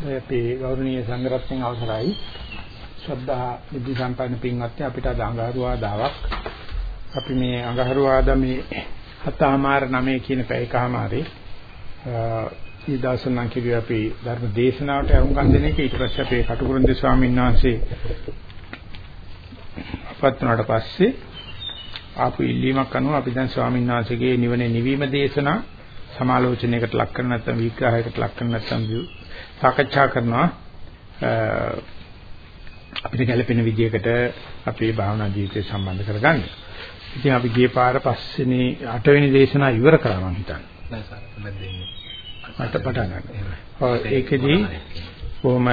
අපේ ගෞරවනීය සංඝරත්නයන් අවසරයි. ශ්‍රද්ධා බුද්ධ සම්පන්න පින්වත්නි අපිට අද අඟහරුවාදාවක් අපි මේ අඟහරුවාදා මේ හතමාර නමේ කියන පැයකමාරේ ඊදාසනම් කිව්වේ අපි ධර්ම දේශනාවට අරුම්කම් දෙන එක ඊට පස්සේ අපේ කටුකුරුන්දේ ස්වාමීන් වහන්සේ අපත් වුණාට පස්සේ ආපු ඉල්ලීමක් අනුව අපි දැන් ස්වාමීන් වහන්සේගේ නිවනේ නිවීම දේශනා සමාලෝචනයකට ලක් කරන නැත්නම් විග්‍රහයකට ලක් කරන නැත්නම් සාකච්ඡා කරනවා අපිට ගැළපෙන විදිහකට අපේ භාවනා ජීවිතය සම්බන්ධ කරගන්න. ඉතින් අපි ගිය පාර පස්සේනේ අටවෙනි දේශනාව ඉවර කරා මම හිතන්නේ. මට පටන් ගන්න. ඔව් ඒකෙදි කොහොම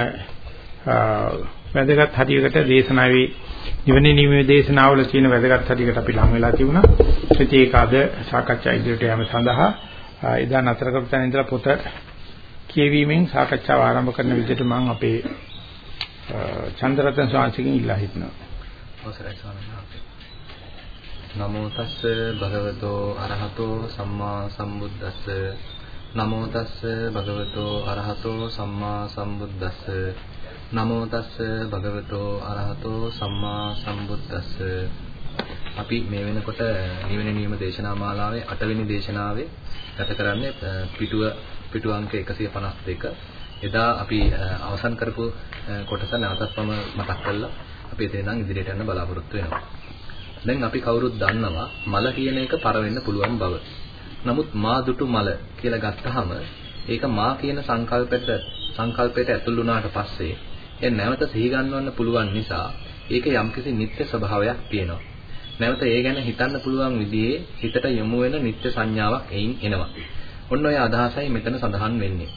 වැදගත් හරියකට දේශනාවේ නිවනේ නිමේ දේශනාවල තියෙන වැදගත් හරියකට අපි ලං වෙලා තිබුණා. ඉතින් ඒක අද සාකච්ඡා ඉදිරියට යාම සඳහා එදා නතර කරපු තැන ඉඳලා පොත කියවීමෙන් සාකච්ඡාව ආරම්භ කරන විදිහට මම අපේ චන්ද්‍රරත්න ස්වාමීන් ඉල්ලා හිටනවා. අවසරයි ස්වාමීන් වහන්සේ. නමෝ තස්ස භගවතෝ අරහතෝ සම්මා සම්බුද්දස්ස නමෝ තස්ස භගවතෝ අරහතෝ සම්මා සම්බුද්දස්ස නමෝ තස්ස භගවතෝ අරහතෝ සම්මා සම්බුද්දස්ස අපි මේ වෙනකොට නිවෙන නියම දේශනා මාලාවේ 8 වෙනි දේශනාවේ ගත කරන්නේ පිටුව පිටු අංක 152 එදා අපි අවසන් කරපු කොටස නැවතත් මම මතක් කරලා අපි එතනන් ඉදිරියට යන්න බලාපොරොත්තු වෙනවා. දැන් අපි කවුරුත් දන්නවා මල කියන එක පර වෙන්න පුළුවන් බව. නමුත් මා දුටු මල කියලා ගත්තාම ඒක මා කියන සංකල්පයට සංකල්පයට ඇතුළු වුණාට පස්සේ ඒ නැවත සිහි ගන්නවන්න පුළුවන් නිසා ඒක යම්කිසි නිත්‍ය ස්වභාවයක් තියෙනවා. නැවත ඒ ගැන හිතන්න පුළුවන් විදිහේ හිතට යොමු වෙන නිත්‍ය සංඥාවක් එයින් එනවා. ඔන්න ඔය අදහසයි මෙතන සඳහන් වෙන්නේ.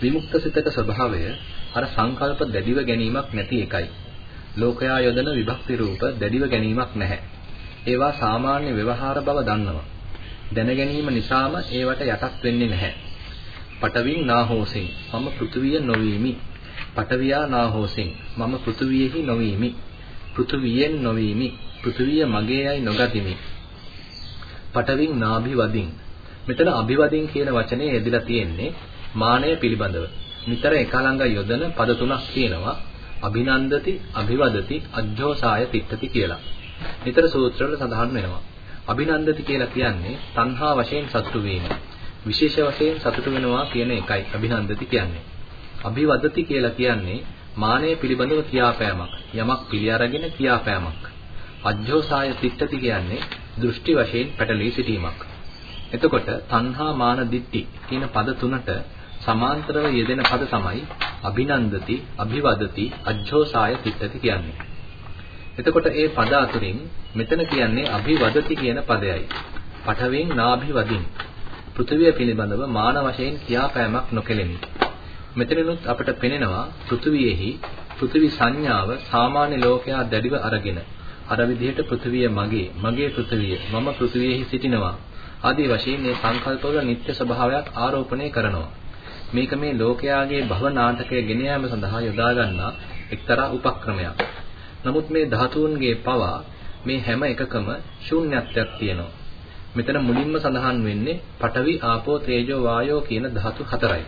විමුක්ත සිතක ස්වභාවය අර සංකල්ප දැඩිව ගැනීමක් නැති එකයි. ලෝකයා යොදන විභක්ති රූප දැඩිව ගැනීමක් නැහැ. ඒවා සාමාන්‍ය ව්‍යවහාර බව දන්නවා. දැන ගැනීම නිසාම ඒවට යටත් වෙන්නේ නැහැ. පටවින් නාහෝසින් මම පෘථුවිය නොවීමි. පටවියා නාහෝසින් මම පෘථුවියෙහි නොවීමි. පෘථුවියෙන් නොවීමි. පෘථුවිය මගේයයි නොගතිමි. පටවින් නාභිවදින් මෙතන අභිවදින් කියන වචනේ යෙදලා තියෙන්නේ මානය පිළිබඳව. නිතර එකලංග යොදන පද තුනක් තියෙනවා. අභිනන්දති, අභිවදති, අජ්ජෝසාය තිට්ඨති කියලා. නිතර සූත්‍රවල සඳහන් වෙනවා. අභිනන්දති කියලා කියන්නේ තණ්හා වශයෙන් සතුටු වීම. විශේෂ වශයෙන් සතුටු වෙනවා කියන එකයි අභිනන්දති කියන්නේ. අභිවදති කියලා කියන්නේ මානය පිළිබඳව කියාපෑමක්. යමක් පිළි අරගෙන කියාපෑමක්. අජ්ජෝසාය තිට්ඨති කියන්නේ දෘෂ්ටි වශයෙන් පැටලී සිටීමක්. එතකොට තණ්හා මාන දිට්ටි කියන පද තුනට සමාන්තරව යෙදෙන පද තමයි අභිනන්දති, අභිවදති, අජ්ජෝසාය තිට්ඨති කියන්නේ. එතකොට මේ පද අතුරින් මෙතන කියන්නේ අභිවදති කියන පදයයි. පඨවෙන් නාභිවදින්. පෘථිවිය පිළිබඳව මාන වශයෙන් කියාපෑමක් නොකෙලෙමි. මෙතනනොත් අපට පෙනෙනවා පෘථිවියෙහි පෘථිවි සංඥාව සාමාන්‍ය ලෝකයා දැඩිව අරගෙන අර විදිහට පෘථිවිය මගේ මගේ පෘථිවිය මම පෘථිවියෙහි සිටිනවා ආදී වශයෙන් මේ සංකල්පවල නිත්‍ය ස්වභාවයක් ආරෝපණය කරනවා. මේක මේ ලෝකයාගේ භව නාටකය ගෙන යාම සඳහා යොදා ගන්නා එක්තරා උපක්‍රමයක්. නමුත් මේ ධාතුන්ගේ පවා මේ හැම එකකම ශූන්‍යත්වයක් තියෙනවා. මෙතන මුලින්ම සඳහන් වෙන්නේ පඨවි ආපෝ තේජෝ වායෝ කියන ධාතු හතරයි.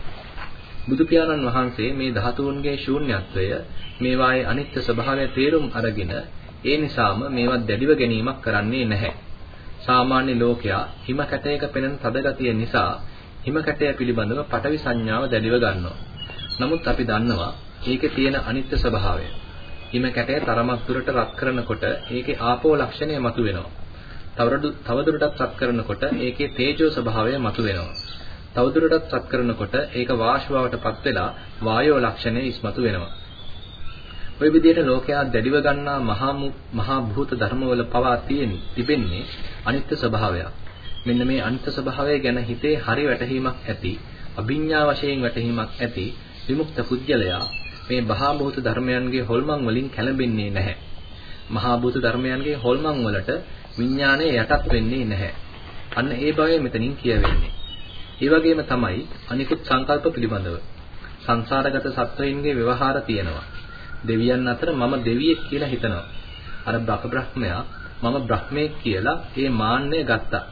බුදු පියාණන් වහන්සේ මේ ධාතුන්ගේ ශූන්‍යත්වය මේවායේ අනිත්‍ය ස්වභාවය තේරුම් අරගෙන ඒ නිසාම මේවා දැඩිව ගැනීමක් කරන්නේ නැහැ. සාමාන්‍ය ලෝකයා හිම කැටයක පෙනෙන තදගතිය නිසා හිම කැටය පිළිබඳව පටවි සංඥාව දැඩිව ගන්නවා. නමුත් අපි දන්නවා ඒකේ තියෙන අනිත්‍ය ස්වභාවය. හිම කැටය තරමක් දුරට රත් කරනකොට ඒකේ ආපෝ ලක්ෂණය මතුවෙනවා. තවදුරටත් රත් කරනකොට ඒකේ තේජෝ ස්වභාවය මතුවෙනවා. තවදුරටත් රත් කරනකොට ඒක වාෂ්පවවට පත් වෙලා වායෝ ලක්ෂණය ඉස්මතු වෙනවා. ওই විදිහට ලෝකයා දැඩිව ගන්නා මහා මහා භූත ධර්මවල පවා තියෙන තිබෙන්නේ අනිත්‍ය ස්වභාවයක්. මෙන්න මේ අනිත්‍ය ස්වභාවය ගැන හිතේ හරි වැටහීමක් ඇති, අභිඥා වශයෙන් වැටහීමක් ඇති විමුක්ත පුජ්‍යලයා මේ මහා භූත ධර්මයන්ගේ හොල්මන් වලින් කැළඹෙන්නේ නැහැ. මහා භූත ධර්මයන්ගේ හොල්මන් වලට විඥාණය යටත් වෙන්නේ නැහැ. අන්න ඒ බවයි මෙතනින් කියවෙන්නේ. ඒ වගේම තමයි අනිකුත් සංකල්ප පිළිබඳව. සංසාරගත සත්වයින්ගේ ව්‍යවහාර තියෙනවා. දෙවියන් අතර මම දෙවියෙක් කියලා හිතනවා. අර බක බ්‍රහ්මයා මම බ්‍රහ්මයෙක් කියලා ඒ මාන්නය ගත්තා.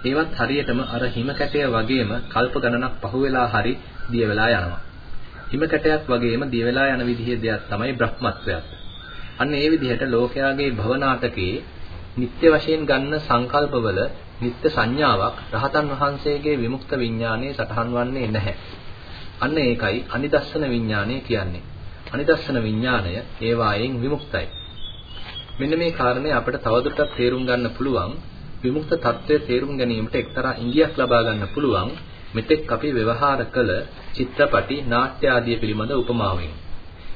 ඒවත් හරියටම අර හිම කැටය වගේම කල්ප ගණනක් පහුවෙලා හරි දිය වෙලා යනවා. හිම කැටයක් වගේම දිය වෙලා යන විදිහේ දෙයක් තමයි බ්‍රහ්මත්වයක්. අන්න ඒ විදිහට ලෝකයාගේ භව නාටකයේ නිත්‍ය වශයෙන් ගන්න සංකල්පවල නිත්‍ය සංඥාවක් රහතන් වහන්සේගේ විමුක්ත විඥානයේ සටහන් වන්නේ නැහැ. අන්න ඒකයි අනිදස්සන විඥානය කියන්නේ. අනිදස්සන විඥානය ඒවායෙන් විමුක්තයි. මෙන්න මේ කාරණේ අපිට තවදුරටත් තේරුම් ගන්න පුළුවන් විමුක්ත తත්වය තේරුම් ගැනීමට එක්තරා ඉඟියක් ලබා ගන්න පුළුවන් මෙතෙක් අපි ව්‍යවහාර කළ චිත්‍රපටි නාට්‍ය ආදී පිළිබඳ උපමාවෙන්.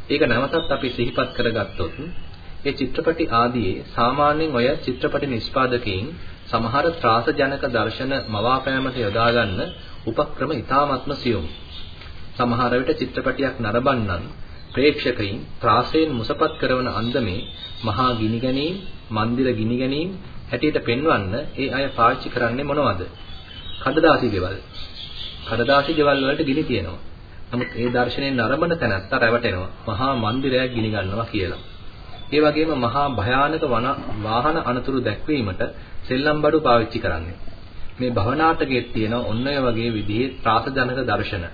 ඒක නැවතත් අපි සිහිපත් කරගත්තොත් ඒ චිත්‍රපටි ආදී සාමාන්‍යයෙන් ඔය චිත්‍රපටි නිෂ්පාදකයින් සමහර ත්‍රාසජනක දර්ශන මවාපෑමට යොදා ගන්න උපක්‍රම ඉතාමත්ම සියුම්. සමහර විට චිත්‍රපටියක් නරඹන්නන් ප්‍රේක්ෂකයින් ත්‍රාසයෙන් මුසපත් කරන අන්දමේ මහා ගිනි ගැනීම, මන්දිර ගිනි ගැනීම හැටියට පෙන්වන්න ඒ අය පාවිච්චි කරන්නේ මොනවද? කඩදාසි ගෙවල්. කඩදාසි ගෙවල් වලට ගිනි තියෙනවා. නමුත් ඒ දර්ශනයෙන් නරඹන තැනත්ත රැවටෙනවා. මහා මන්දිරයක් ගිනි ගන්නවා කියලා. ඒ වගේම මහා භයානක වාහන අනතුරු දැක්වීමට සෙල්ලම් බඩු පාවිච්චි කරන්නේ. මේ භවනාටකයේ තියෙන ඔන්න ඔය වගේ විදිහේ ත්‍රාසජනක දර්ශන.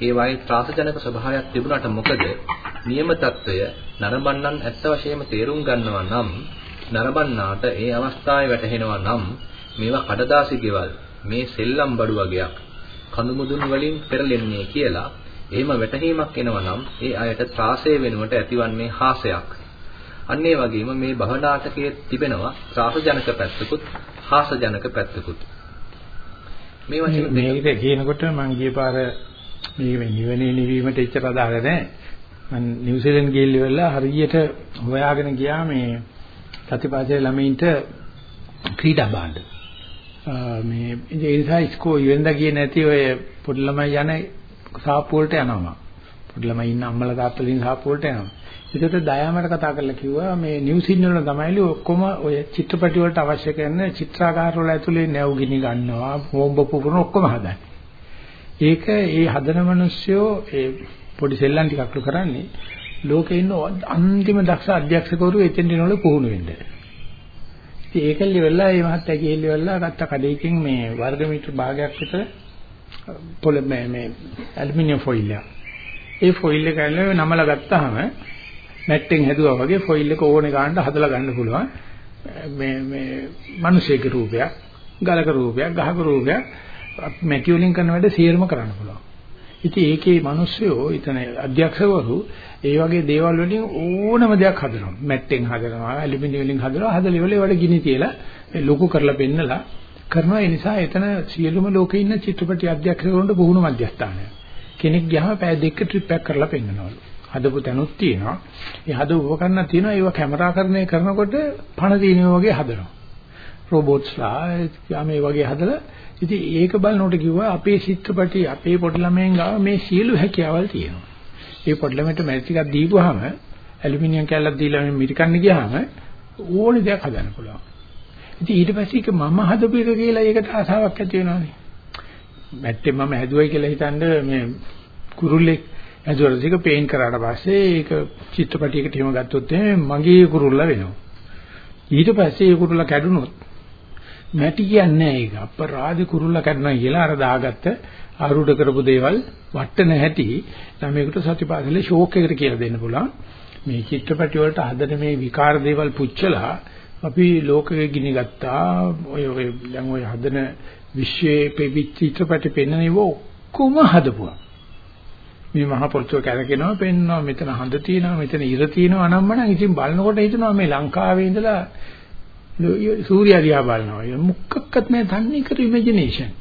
ඒ වගේ ත්‍රාසජනක ස්වභාවයක් තිබුණාට මොකද? නියම తত্ত্বය නරඹන්නන් ඇත්ත වශයෙන්ම තේරුම් ගන්නවා නම් නරඹන්නාට ඒ අවස්ථාවේ වැටහෙනවා නම් මේවා කඩදාසි ගෙවල් මේ සෙල්ලම් බඩු වගේක් කඳුමුදුන් වලින් පෙරලෙන්නේ කියලා. එහෙම වැටහීමක් එනවා නම් ඒ අයට ත්‍රාසය වෙනුවට ඇතිවන්නේ හාසයක්. අන්න ඒ වගේම මේ භවනාටකයේ තිබෙනවා ත්‍රාසජනක පැත්තකුත් හාසජනක පැත්තකුත්. මේ වචන දෙක කියනකොට මම ගියේ පාර මේ නිවනේ නිවීමට එච්චර අදාළ නැහැ. මම නිව්සීලන්ත ගිහිල්ලා හරියට හොයාගෙන ගියා මේ සතිපාසලේ ළමයින්ට ක්‍රීඩා භාණ්ඩ. මේ ඒ නිසා ඉස්කෝ ඉවෙන්දා ගියේ නැති ඔය පොඩි ළමයි යන සාප්පු වලට යනවා පොඩි ළමයි ඉන්න අම්මලා තාත්තලා සාප්පු වලට යනවා. ඒකට දයාමට කතා කරලා කිව්වා මේ නිව්සින් වල තමයිලු ඔක්කොම ඔය චිත්‍රපටි වලට අවශ්‍ය කරන චිත්‍රාකාර වල ඇතුලේ නැව් ගිනි ගන්නවා බෝම්බ පුපුරන ඔක්කොම හදන්නේ. ඒක ඒ හදන මිනිස්සුયો ඒ පොඩි සෙල්ලම් ටිකක්ලු කරන්නේ ලෝකේ ඉන්න අන්තිම දක්ෂ අධ්‍යක්ෂකවරු එතෙන් එනවල පුහුණු වෙන්න. ඉතින් ඒකල්ලි වෙලා මේ මහත්තයා ගිහිල්ලි වෙලා ගත්ත කඩේකින් මේ වර්ග මීටර භාගයක් විතර පොළ මේ මේ ඇලුමිනියම් ෆොයිල් එක. ඒ ෆොයිල් එක ගන්න නමලා ගත්තාම මැට්ටෙන් හැදුවා වගේ ෆොයිල් එක ඕනේ ගන්න හදලා ගන්න පුළුවන්. මේ මේ මිනිසෙක රූපයක්, ගලක රූපයක්, ගහක රූපයක් මැටි වලින් කරන වැඩ සියරම කරන්න පුළුවන්. ඉතින් ඒකේ මිනිස්සුયો එතන අධ්‍යක්ෂකවරු ඒ වගේ දේවල් වලින් ඕනම දෙයක් හදනවා. මැට්ටෙන් හදනවා, ඇලුමිනියම් වලින් හදනවා, හදලා ඉවල ඒවට ගිනි තියලා ලොකු කරලා පෙන්නලා කරනවා. ඒ නිසා එතන සියලුම ලෝකේ ඉන්න චිත්‍රපටි අධ්‍යක්ෂකවරුන්ට පුහුණු මධ්‍යස්ථානය. කෙනෙක් ගියාම පැය දෙක ට්‍රිප් එකක් කරලා පෙන්නනවලු. හදපු තැනුත් තියෙනවා. ඒ හද උපකරණ තියෙනවා. ඒවා කැමරාකරණය කරනකොට පණ දිනන වගේ හදනවා. රොබෝට්ස්ලා මේ වගේ හදලා ඉතින් ඒක බලනකොට කිව්වා අපේ චිත්‍රපටි අපේ පොඩි ළමයන් ගාව මේ සියලු හැකියාවල් තියෙනවා. ඒ පොඩි ළමයට මැරි ටිකක් දීපුවාම ඇලුමිනියම් කැල්ලක් දීලා මේ මිරිකන්න ගියාම ඕනේ දෙයක් හදන්න පුළුවන්. ඉතින් ඊට පස්සේ ඒක මම හදපු එක කියලා ඒකට ආසාවක් ඇති වෙනවානේ. මැට්ටේ මම හැදුවයි කියලා හිතනද මේ කුරුල්ලෙක් ඇදුවරද ඒක පේන්ට් කරාට පස්සේ ඒක චිත්‍රපටයකට හිම ගත්තොත් මගේ කුරුල්ල වෙනවා. ඊට පස්සේ ඒ කුරුල්ල කැඩුනොත් මැටි කියන්නේ ඒක අපරාධ කුරුල්ල කැඩුනා කියලා අර දාගත්ත ආරූඪ කරපු දේවල් වට්ටන හැටි ළමයකට සතිපාසලේ ෂෝක් එකට කියලා දෙන්න පුළුවන්. මේ චිත්‍රපටි වලට හදන මේ විකාර දේවල් පුච්චලා අපි ලෝකෙ ගිනි ගත්තා. ඔය ඔය දැන් ඔය හදන විශ්වයේ චිත්‍රපටි පෙන්වනව ඔක්කොම හදපුවා. මේ මහ පොළොව කැරකෙනවා පෙන්නවා මෙතන හඳ තියෙනවා මෙතන ඉර තියෙනවා අනම්මනම් ඉතින් බලනකොට හිතනවා මේ ලංකාවේ ඉඳලා සූර්යයා දිහා බලනවා. මුක්කක්වත් නෑ තන්නේ කර ඉමේජිනේෂන්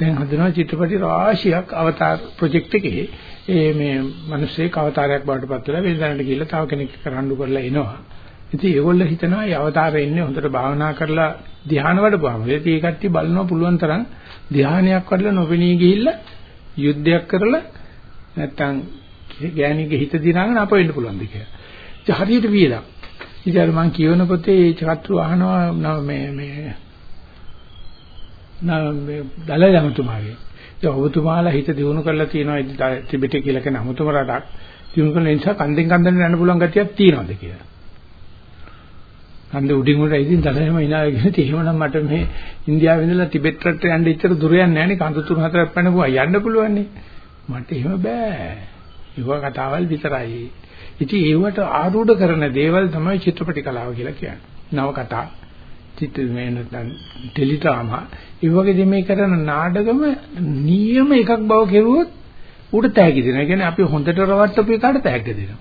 දැන් හදනවා චිත්‍රපටි රාශියක් අවතාර ප්‍රොජෙක්ට් එකේ. ඒ මේ මිනිස්සෙක් අවතාරයක් බවට පත් වෙලා වෙනදානට ගිහිල්ලා තව කෙනෙක් කරඬු කරලා එනවා. ඉතින් ඒගොල්ලෝ හිතනවා මේ අවතාරය එන්නේ හොඳට භාවනා කරලා ධ්‍යාන වඩපුවාම. ඉතින් ඒ කට්ටිය බලනවා පුළුවන් තරම් ධ්‍යානයක් වඩලා නොපෙනී ගිහිල්ලා යුද්ධයක් කරලා නැත්තම් ගෑණිගේ හිත දිනාගෙන අප වෙන්න පුළුවන්ද කියලා. ඉතින් හරියට වියලා. ඉතින් අර මම කියවන පොතේ ඒ චක්‍රු අහනවා මේ මේ නා දලයි අමතුමාගේ. ඒ ඔබතුමාලා හිත දිනු කරලා තියෙනවා ටිබෙට් කියලා කියන අමතුම රටක්. දිනු කරන නිසා කන්දෙන් කන්දෙන් යන්න පුළුවන් ගතියක් තියෙනවද කියලා. කන්ද උඩින් උඩ ඉදින් දලයම ඉනාගෙන තියෙනවනම් මට මේ ඉන්දියාවේ ඉඳලා ටිබෙට් රටට යන්න ඉච්චර දුර යන්නේ නැහැ නේ කන්ද තුන හතරක් පැනපුවා යන්න පුළුවන් නේ. මට එහෙම බෑ. ඒව කතාවල් විතරයි. ඉතින් ඒවට ආරූඪ කරන දේවල් තමයි චිත්‍රපටි කලාව කියලා කියන්නේ. නව කතා චිත්‍ර මේ නැත්නම් ටෙලිඩ්‍රාමා ඒ වගේ දෙමේ කරන නාටකම නියම එකක් බව කෙරුවොත් ඌට තෑගි දෙනවා. ඒ කියන්නේ අපි හොඳට රවට්ටපු එකට තෑග්ග දෙනවා.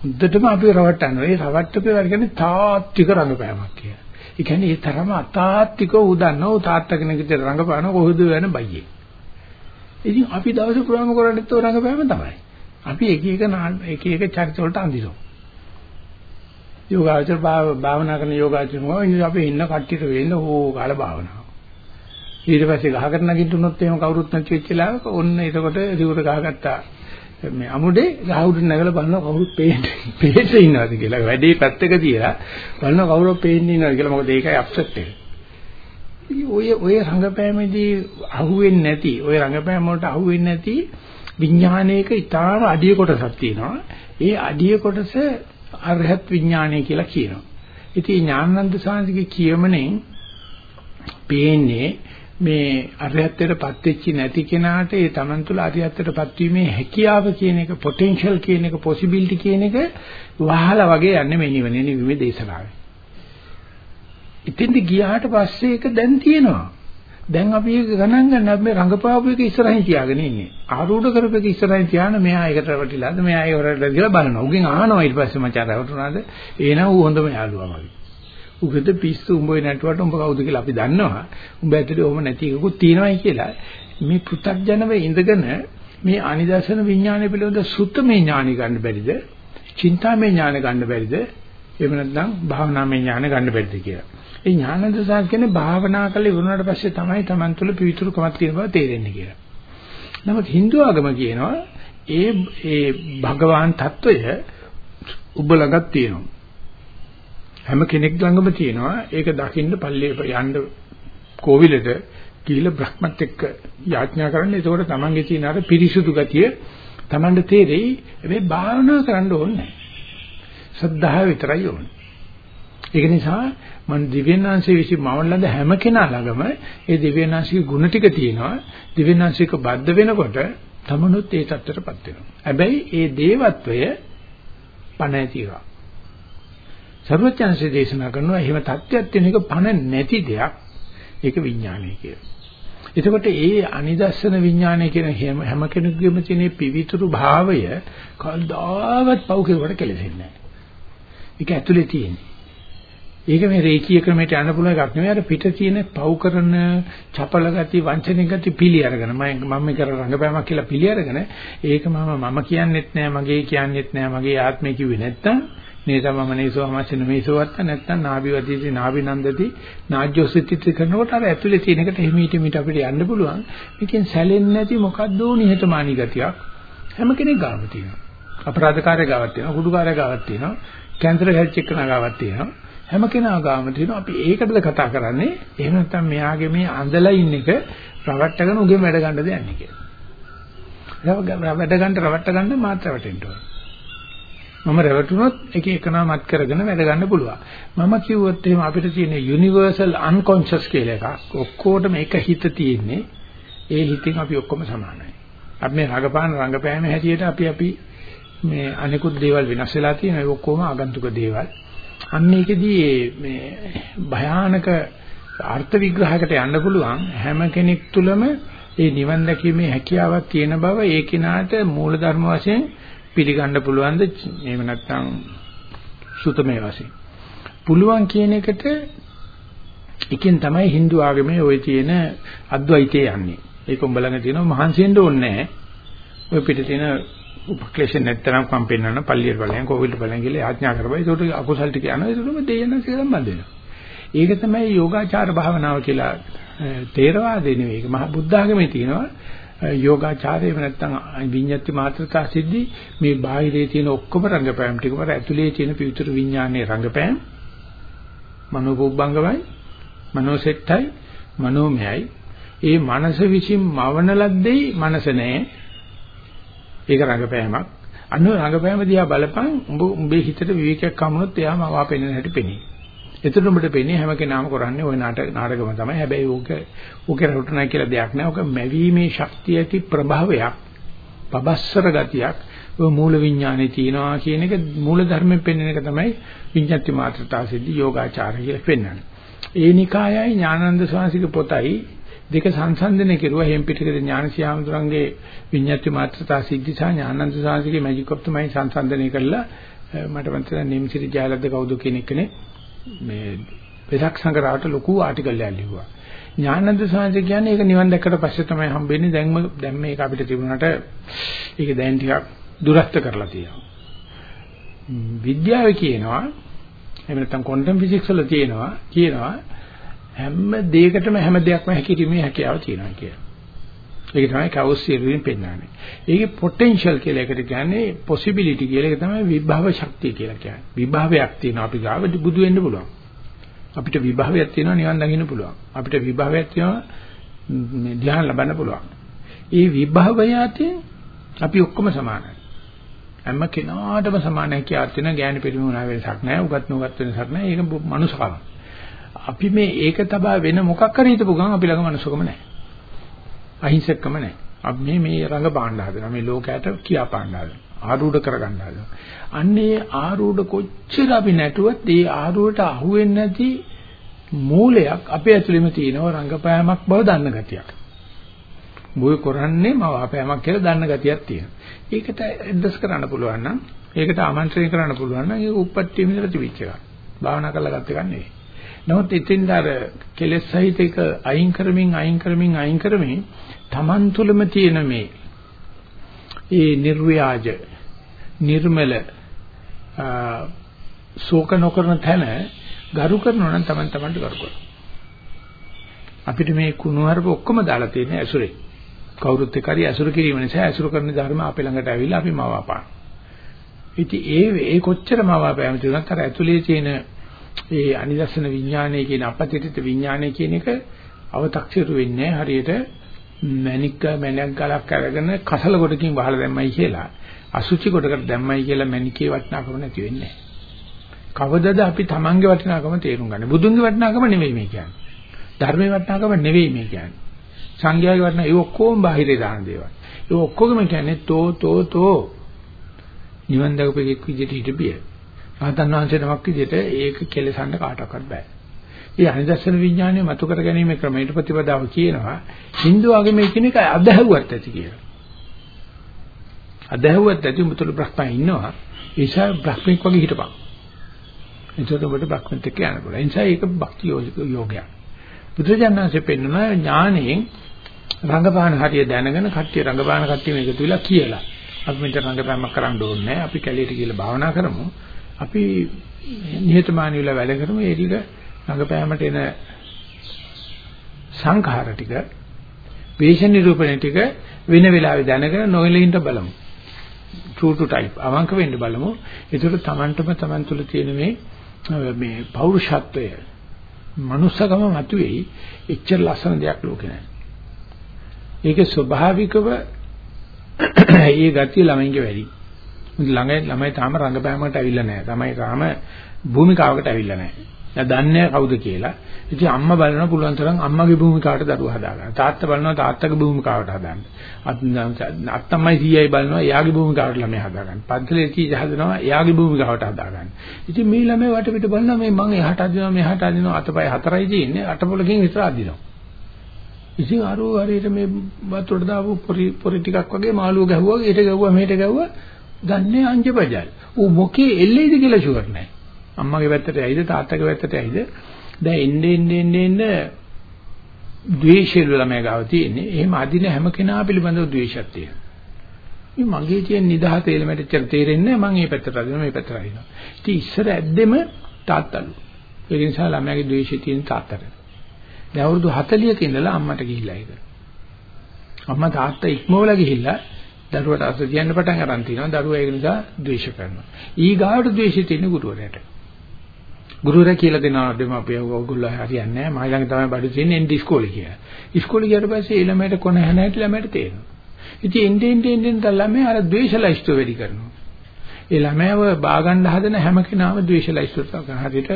හොඳටම අපි රවට්ටනවා. ඒ රවට්ටපේ වැඩ කියන්නේ තාත්වික රංගපෑමක් කියලා. ඒ කියන්නේ ඒ තරම අතාත්විකව උදන්නව තාත්තා කෙනෙකුට රංගපාන කොහොද වෙන බයියේ. ඉතින් අපි දවස පුරාම කරන්නේත් ඔය රංගපෑම තමයි. අපි එක එක එක එක චරිත වලට අඳිනවා. යෝගාචර භාවනා කරන යෝගාචරම අපි ඉන්න කට්ටියට වෙන්න ඕ කාල භාවනාව. ඊට පස්සේ ගහකට නැගිට උනොත් එහෙම කවුරුත් නැති වෙච්ච ලාවක ඔන්න එතකොට දිවට ගහගත්තා. මේ අමුඩේ ගහ උඩ නැගලා බලනවා කවුරුත් පේන්නේ පේන්නේ ඉන්නවද කියලා. වැඩේ පැත්තක තියලා බලනවා කවුරුත් පේන්නේ ඉන්නවද කියලා. මොකද ඒකයි අප්සෙට් එක. ඔය ඔය රංගපෑමේදී අහුවෙන්නේ නැති ඔය රංගපෑම වලට අහුවෙන්නේ නැති විඥානයක ඊටාම අඩිය කොටසක් තියෙනවා. ඒ අඩිය කොටස අරහත් විඥානය කියලා කියනවා. ඉතින් ඥානানন্দ සාංශික කියමනේ පේන්නේ මේ අරහත්ත්වයටපත් වෙච්චි නැති කෙනාට ඒ තමන් තුළ අරහත්ත්වයටපත් වීමේ හැකියාව කියන එක පොටෙන්ෂල් කියන එක පොසිබිලිටි කියන එක වහලා වගේ යන්නේ මේ නිවනේ නිවිමේ දේශනාවේ. ඉතින්ද ගියාට පස්සේ ඒක දැන් තියෙනවා. දැන් අපි ඒක ගණන් ගන්න අපි රංගපාපු එක ඉස්සරහින් තියාගෙන ඉන්නේ. ආරූඪ කරපෙක ඉස්සරහින් තියාන මෙහා එකට රැවටිලාද මෙහා ඒක රැවටිලාද කියලා බලනවා. උගෙන් අහනවා ඊට පස්සේ මචං රැවටුණාද? එහෙනම් ඌ හොඳම යාළුවා මගේ. උගෙද පිස්සු උඹ ඔය නැටුවට උඹ කවුද කියලා අපි දන්නවා. උඹ ඇතුලේ ඔහොම නැති එකකුත් තියෙනවායි කියලා. මේ පෘථග්ජනව ඉඳගෙන මේ අනිදර්ශන විඥානය පිළිබඳ සුත්තමේ ඥානි ගන්න බැරිද? චින්තාමේ ඥාන ගන්න බැරිද? එහෙම නැත්නම් භාවනාමේ ඥාන ගන්න බැරිද කියලා. ඒ ඥානද සාස් කියන්නේ භාවනා කළේ වුණාට පස්සේ තමයි Taman තුල පිවිතුරුකමක් තියෙන බව තේරෙන්නේ කියලා. නමුත් Hindu ආගම කියනවා ඒ ඒ භගවාන් තත්වය ඔබ ළඟක් තියෙනවා. හැම කෙනෙක් ළඟම තියෙනවා. ඒක දකින්න පල්ලේ යන්න කෝවිලට ගිහිල්ලා බ්‍රහ්මත් එක්ක යාඥා කරන්න. ඒකෝට තමන්ගේ තියෙන අර පිරිසුදු ගතිය තමන්ට තේරෙයි. හැබැයි භාවනා කරන්න ඕනේ නැහැ. සද්ධාව විතරයි ඕනේ. ඒක නිසා මම දිව්‍යඥාන්සේ විසින් මවලඳ හැම කෙනා ළඟම ඒ දිව්‍යඥාන්සික ගුණ ටික තියෙනවා. දිව්‍යඥාන්සික බද්ධ වෙනකොට තමනුත් ඒ தත්තරපත් වෙනවා. හැබැයි ඒ දේවත්වය පණ ඇතිවා. සර්වඥාන්සේ දේශනා කරනවා එහෙම தත්ත්වයක් තියෙන එක පණ නැති දෙයක්. ඒක විඥානය කියලා. එතකොට ඒ අනිදස්සන විඥානය කියන හැම කෙනෙකුගේම තියෙන පිවිතුරු භාවය කවදාවත් පව් කෙරුවට කෙලෙසෙන්නේ නැහැ. ඒක ඇතුලේ තියෙන්නේ. ඒක මේ රේකී ක්‍රමයට යන්න පුළුවන් එකක් නෙවෙයි අර පිට තියෙන පව් කරන චපල ගති වංචනික ගති පිළි අරගෙන මම මම කර රංගපෑමක් කියලා පිළි අරගෙන ඒක මම මම කියන්නෙත් නෑ මගේ කියන්නෙත් නෑ මගේ ආත්මය කිව්වේ නැත්තම්. නේතමම නේසෝ අමසින මේසෝවත් නැත්තම් නාභි වදීති නාභි නන්දති නාජ්ජෝසිතිත් කරනකොට අර ඇතුලේ තියෙන එකට හිමීට මිට අපිට යන්න පුළුවන්. මේකෙන් සැලෙන්නේ නැති මොකද්ද නිහතමානී ගතියක්? හැම කෙනෙක් ගාව තියෙනවා. අපරාධකාරය ගාවක් තියෙනවා කුඩුකාරය ගාවක් තියෙනවා කැන්සර් හෙල්ත් එක්ක ගාවක් තියෙනවා. හැම කෙනා ගාම තියෙනවා අපි ඒකටද කතා කරන්නේ එහෙම නැත්නම් මෙයාගේ මේ අඳලා ඉන්න එක රවට්ටගෙන උගෙන් වැඩ ගන්න දෙන්නේ කියලා. වැඩ ගන්න රවට්ට ගන්න මාත් රවටෙන්න ඕන. මම රැවටුනොත් එක එකනා මත් කරගෙන වැඩ ගන්න පුළුවන්. මම කිව්වොත් එහෙම අපිට තියෙන universal unconscious කියලා එකක් ඔක්කොටම එක හිත තියෙන්නේ. ඒ හිතෙන් අපි ඔක්කොම සමානයි. අපි මේ රඟපාන රඟපෑම හැටියට අපි අපි මේ අනිකුත් දේවල් වෙනස් වෙලා තියෙනවා. ඒ ඔක්කොම ආගන්තුක දේවල්. අන්න ඒකෙදී මේ භයානක අර්ථ විග්‍රහයකට යන්න පුළුවන්. හැම කෙනෙක් තුළම ඒ නිවන් දැකීමේ හැකියාවක් තියෙන බව ඒ කෙනාට මූල ධර්ම වශයෙන් පිළිගන්න පුළුවන්ද? එහෙම නැත්නම් සුතමේ වශයෙන්. පුළුවන් කියන එකට එකෙන් තමයි Hindu ආගමේ ওই තියෙන අද්වෛතය යන්නේ. ඒක උඹලඟ තියෙනවා මහන්සියෙන්න ඕනේ. නැහැ ඔය පිට තියෙන උපක්ලේශ නැත්නම් මම පෙන්වන්න පල්ලියට බලයන් කෝවිලට බලයන් කියලා යාඥා කරපුවා. ඒකට අකුසල් ටික යනවා. ඒකම දෙයනසේ සම්බන්ධ වෙනවා. ඒක තමයි යෝගාචාර භාවනාව කියලා තේරවාදේ නෙවෙයි. ඒක මහ බුද්ධ ආගමේ තියෙනවා. යෝගාචාරය නැත්නම් විඤ්ඤාති මාත්‍රතා සිද්ධි මේ බාහිරේ තියෙන ඔක්කොම රංගපෑම් ටිකම ඇතුලේ තියෙන පිවිතුරු විඥානයේ රංගපෑම් මනෝපොබ්බංගමයි මනෝසෙට්ටයි මනෝමයයි ඒ මනස විසින් මවන ලද්දේ මනස නෑ ඒක රංගපෑමක්. අන්න රංගපෑම දිහා බලපන් උඹ උඹේ හිතට විවේකයක් කමුනොත් එයාම අවාපෙන්න හැටි පෙනේ. එතකොට උඹට පෙන්නේ හැම කෙනාම කරන්නේ ওই නාටක නාටකම තමයි. හැබැයි ඕක ඕකේ රොට නැහැ කියලා දෙයක් නැහැ. ඕක මැවීමේ ශක්තිය ඇති ප්‍රභාවයක්. පබස්සර ගතියක්. ඔය මූල විඥානේ තියෙනවා කියන එක මූල ධර්මයෙන් පෙන්වන එක තමයි විඤ්ඤාති මාත්‍රතා සිද්ධි යෝගාචාරය කියලා පෙන්වන්නේ. ඒ නිකායයි ඥානන්ද ස්වාමීසික පොතයි දෙක සංසන්දනය කෙරුවා හේම් පිටිකේ ඥානසියාමතුරුන්ගේ විඤ්ඤාති මාත්‍රතා සිද්ධි සහ ඥානන්ද ස්වාමීසිකේ මැජික් ඔෆ් තමයි සංසන්දනය කළා මට මතක නිම්සිරි ජයලද්ද කවුද කියන එකනේ මේ වෙසක් සංගරාවට ලොකු ආටිකල් එකක් ලිව්වා. ඥානන්ද ස්වාමීන් කියන්නේ ඒක නිවන් දැක්කට පස්සේ තමයි හම්බෙන්නේ දැන් දැන් මේක අපිට තිබුණාට ඒක දැන් ටිකක් දුරස්ත කරලා තියෙනවා. විද්‍යාව කියනවා එහෙම නැත්නම් ක්වොන්ටම් ෆිසික්ස් වල තියෙනවා කියනවා හැම දෙයකටම හැම දෙයක්ම හැකිරීමේ හැකියාව තියෙනවා කියලා. ඒක තමයි කවුස් සියරින් පෙන්නන්නේ. ඒකේ potential කියලා එකට කියන්නේ possibility කියලා ඒක තමයි විභව ශක්තිය කියලා කියන්නේ. විභවයක් තියෙනවා අපි ගාව බුදු වෙන්න පුළුවන්. අපිට විභවයක් තියෙනවා නිවන් දකින්න පුළුවන්. අපිට විභවයක් තියෙනවා මේ ධ්‍යාන ලබන්න පුළුවන්. ඒ විභවය අතින් අපි ඔක්කොම සමානයි. හැම කෙනාටම සමාන හැකියාවක් තියෙන ඥාන පරිමුණා වෙනසක් නැහැ. උගත් නුගත් වෙනසක් නැහැ. ඒක මනුස්සකම. අපි මේ ඒක තබා වෙන මොකක් හරි හිතපු ගමන් අපි ළඟ මනුස්සකම නැහැ. අහිංසකම නැහැ. අපි මේ මේ රඟ පාණ්ඩ හදනවා. මේ ලෝකයට කියා පාණ්ඩ හදනවා. ආරූඪ කරගන්න හදනවා. අන්නේ ආරූඪ කොච්චර අපි නැටුවත් ඒ ආරූಢට අහුවෙන්නේ නැති මූලයක් අපේ ඇතුළෙම තියෙනවා රංගපෑමක් බව දන්න ගතියක්. මොය කරන්නේ මවාපෑමක් කියලා දන්න ගතියක් තියෙනවා. ඒකට ඇඩ්ජස් කරන්න පුළුවන් නම් ඒකට ආමන්ත්‍රණය කරන්න පුළුවන් නම් ඒක උප්පත්ති මිදලා තිබිච්ච එකක්. භාවනා කරලා ගත්ත එකක් නෙවෙයි. නමුත් ඉතින් අර කෙලෙස් සහිත එක අයින් කරමින් අයින් කරමින් අයින් කරමින් Taman තුලම තියෙන මේ ඒ නිර්ව්‍යාජ නිර්මල ශෝක නොකරන තැන ගරු කරනවා නම් Taman Tamanට ගරු කරනවා. අපිට මේ කුණුහරුප ඔක්කොම දාලා තියෙන ඇසුරේ. කවුරුත් එක්ක හරි ඇසුරු කිරීම නිසා ඇසුරු කරන ධර්ම අපේ ළඟට ඇවිල්ලා අපි මවාපාන. ඉතින් ඒ ඒ කොච්චර මවාපෑම තිබුණත් අර ඇතුලේ තියෙන ඒ අනිදර්ශන විඥානය කියන අපතිතිත විඥානය කියන එක අව탁සිරු වෙන්නේ හරියට මණික මණක් ගලක් අරගෙන කසල කොටකින් වහලා දැම්මයි කියලා. අසුචි කොටකට දැම්මයි කියලා මණිකේ වටිනාකම නැති වෙන්නේ කවදද අපි Tamange වටිනාකම තේරුම් ගන්නේ? බුදුන්ගේ වටිනාකම නෙවෙයි මේ කියන්නේ. ධර්මයේ වටිනාකම නෙවෙයි මේ කියන්නේ. සංඝයාගේ වටිනා ඒ ඔක්කොම බාහිරේ දාන දේවල්. ඒ ඔක්කොගම කියන්නේ තෝ තෝ තෝ. නිවන් දකපෙක් විදිහට හිටපිය. රහතන් වහන්සේ නමක් විදිහට ඒක කෙලසන්න කාටවත් බෑ. ඒ අනිදර්ශන විඥානය මතු කර ගැනීම ක්‍රමයට ප්‍රතිපදාව කියනවා Hindu ආගමේ කියන එක අදහුවත් ඇති කියලා. අදහුවත් ඇති මුතුළු බ්‍රහ්මයා ඉන්නවා. ඒසා බ්‍රහ්මික වගේ හිටපන්. එතකොට ඔබට බ්‍රහ්මත් එක්ක යන්න පුළුවන්. ඒ නිසා ඒක භක්ති යෝගයක්. බුදුජානනාංශයෙන් පෙන්වන ඥාණයෙන් රංගපාන හරිය දැනගෙන කට්ටිය රංගපාන කට්ටිය මේක තුලා කියලා. අපි මෙතන රංගපෑමක් කරන්න ඕනේ නැහැ. අපි කැලියට ගිහලා භාවනා කරමු. අපි නිහතමානී වෙලා වැඩ කරමු. ඒක රඟපෑමට එන සංඛාර ටික වේශ නිරූපණ ටික වෙන වෙලාවෙ දැනගෙන නොයලින්ට බලමු. true to type අවංක වෙන්න බලමු. ඒකට Tamanටම Taman තුල තියෙන මේ මේ පෞරුෂත්වය මනුස්සකම මතුවේයි. එච්චර ලස්සන දෙයක් ලෝකේ නැහැ. ඒකේ ස්වභාවිකව ඒ ගතිය ළමයින්ගේ වැඩි. ළඟ ළමයි තාම රංගපෑමකට ඇවිල්ලා නැහැ. තමයි තාම භූමිකාවකට ඇවිල්ලා නැහැ. එයා දන්නේ කවුද කියලා. ඉතින් අම්මා බලනවා පුළුවන් තරම් අම්මගේ භූමිකාවට දරුවා හදාගන්න. තාත්තා බලනවා තාත්තගේ භූමිකාවට හදාගන්න. අත්තම්මයි සීයයි බලනවා එයාගේ භූමිකාවට ළමයා හදාගන්න. පන්සලේ කී හදනවා එයාගේ භූමිකාවට හදාගන්න. ඉතින් මේ ළමයි වටපිට බලනවා මේ මං එහාට අදිනවා මෙහාට අදිනවා අතපය හතරයි තියෙන්නේ අටපොලකින් විතර අදිනවා. ඉතින් අර හරියට මේ වතුරට දාපු පොරි පොරි ටිකක් වගේ මාළුව ගැහුවා ඊට ගැහුවා මෙහෙට ගැහුවා දන්නේ අංජබජල්. ඌ මොකේ එල්ලෙයිද කියලා ෂුවර් නැහැ. අම්මගේ පැත්තට ඇයිද තාත්තගේ පැත්තට ඇයිද? දැන් එන්නේ එන්නේ එන්නේ එන්නේ ද්වේෂය ළමයා ගාව තියෙන්නේ. එහෙම අදින හැම කෙනා පිළිබඳව ද්වේෂයක් තියෙනවා. මේ මගේ තියෙන නිදහස එලමෙට චර තේරෙන්නේ මම මේ පැත්තට අදිනවා මේ පැත්තට අදිනවා. ඉතින් ඉස්සර ඇද්දෙම තාත්තලු. ඒ නිසා ළමයාගේ ද්වේෂය තියෙන තාත්තට. දැන් අවුරුදු 40ක ඉඳලා අම්මට ගිහිල්ලා ඒක. අම්මා තාත්තා ඉක්මවලා ගිහිල්ලා දරුවට අස කියන්න පටන් අරන් තිනවා දරුවා ඒක නිසා ද්වේෂ කරනවා. ඊ ගාවට ද්වේෂය තියෙන ගුරුවරයාට. ගුරුවරයා කියලා දෙනවා දෙමාපිය ඔයගොල්ලෝ හරියන්නේ නැහැ. මම ළඟ තමයි බඩු තියෙන්නේ එන්ඩි ඉස්කෝලේ කියලා. ඉස්කෝලේ ගියාට පස්සේ ඒ ළමයට කොන හැන හැටි ළමයට තේරෙනවා. ඉතින් එන්ඩි එන්ඩි එන්ඩි ළමයා අර ද්වේෂලයිස්ට් වැඩි කරනවා. ඒ ළමයාව බාගන්න හදන හැම කෙනාම ද්වේෂලයිස්ට් කරනවා. හරියට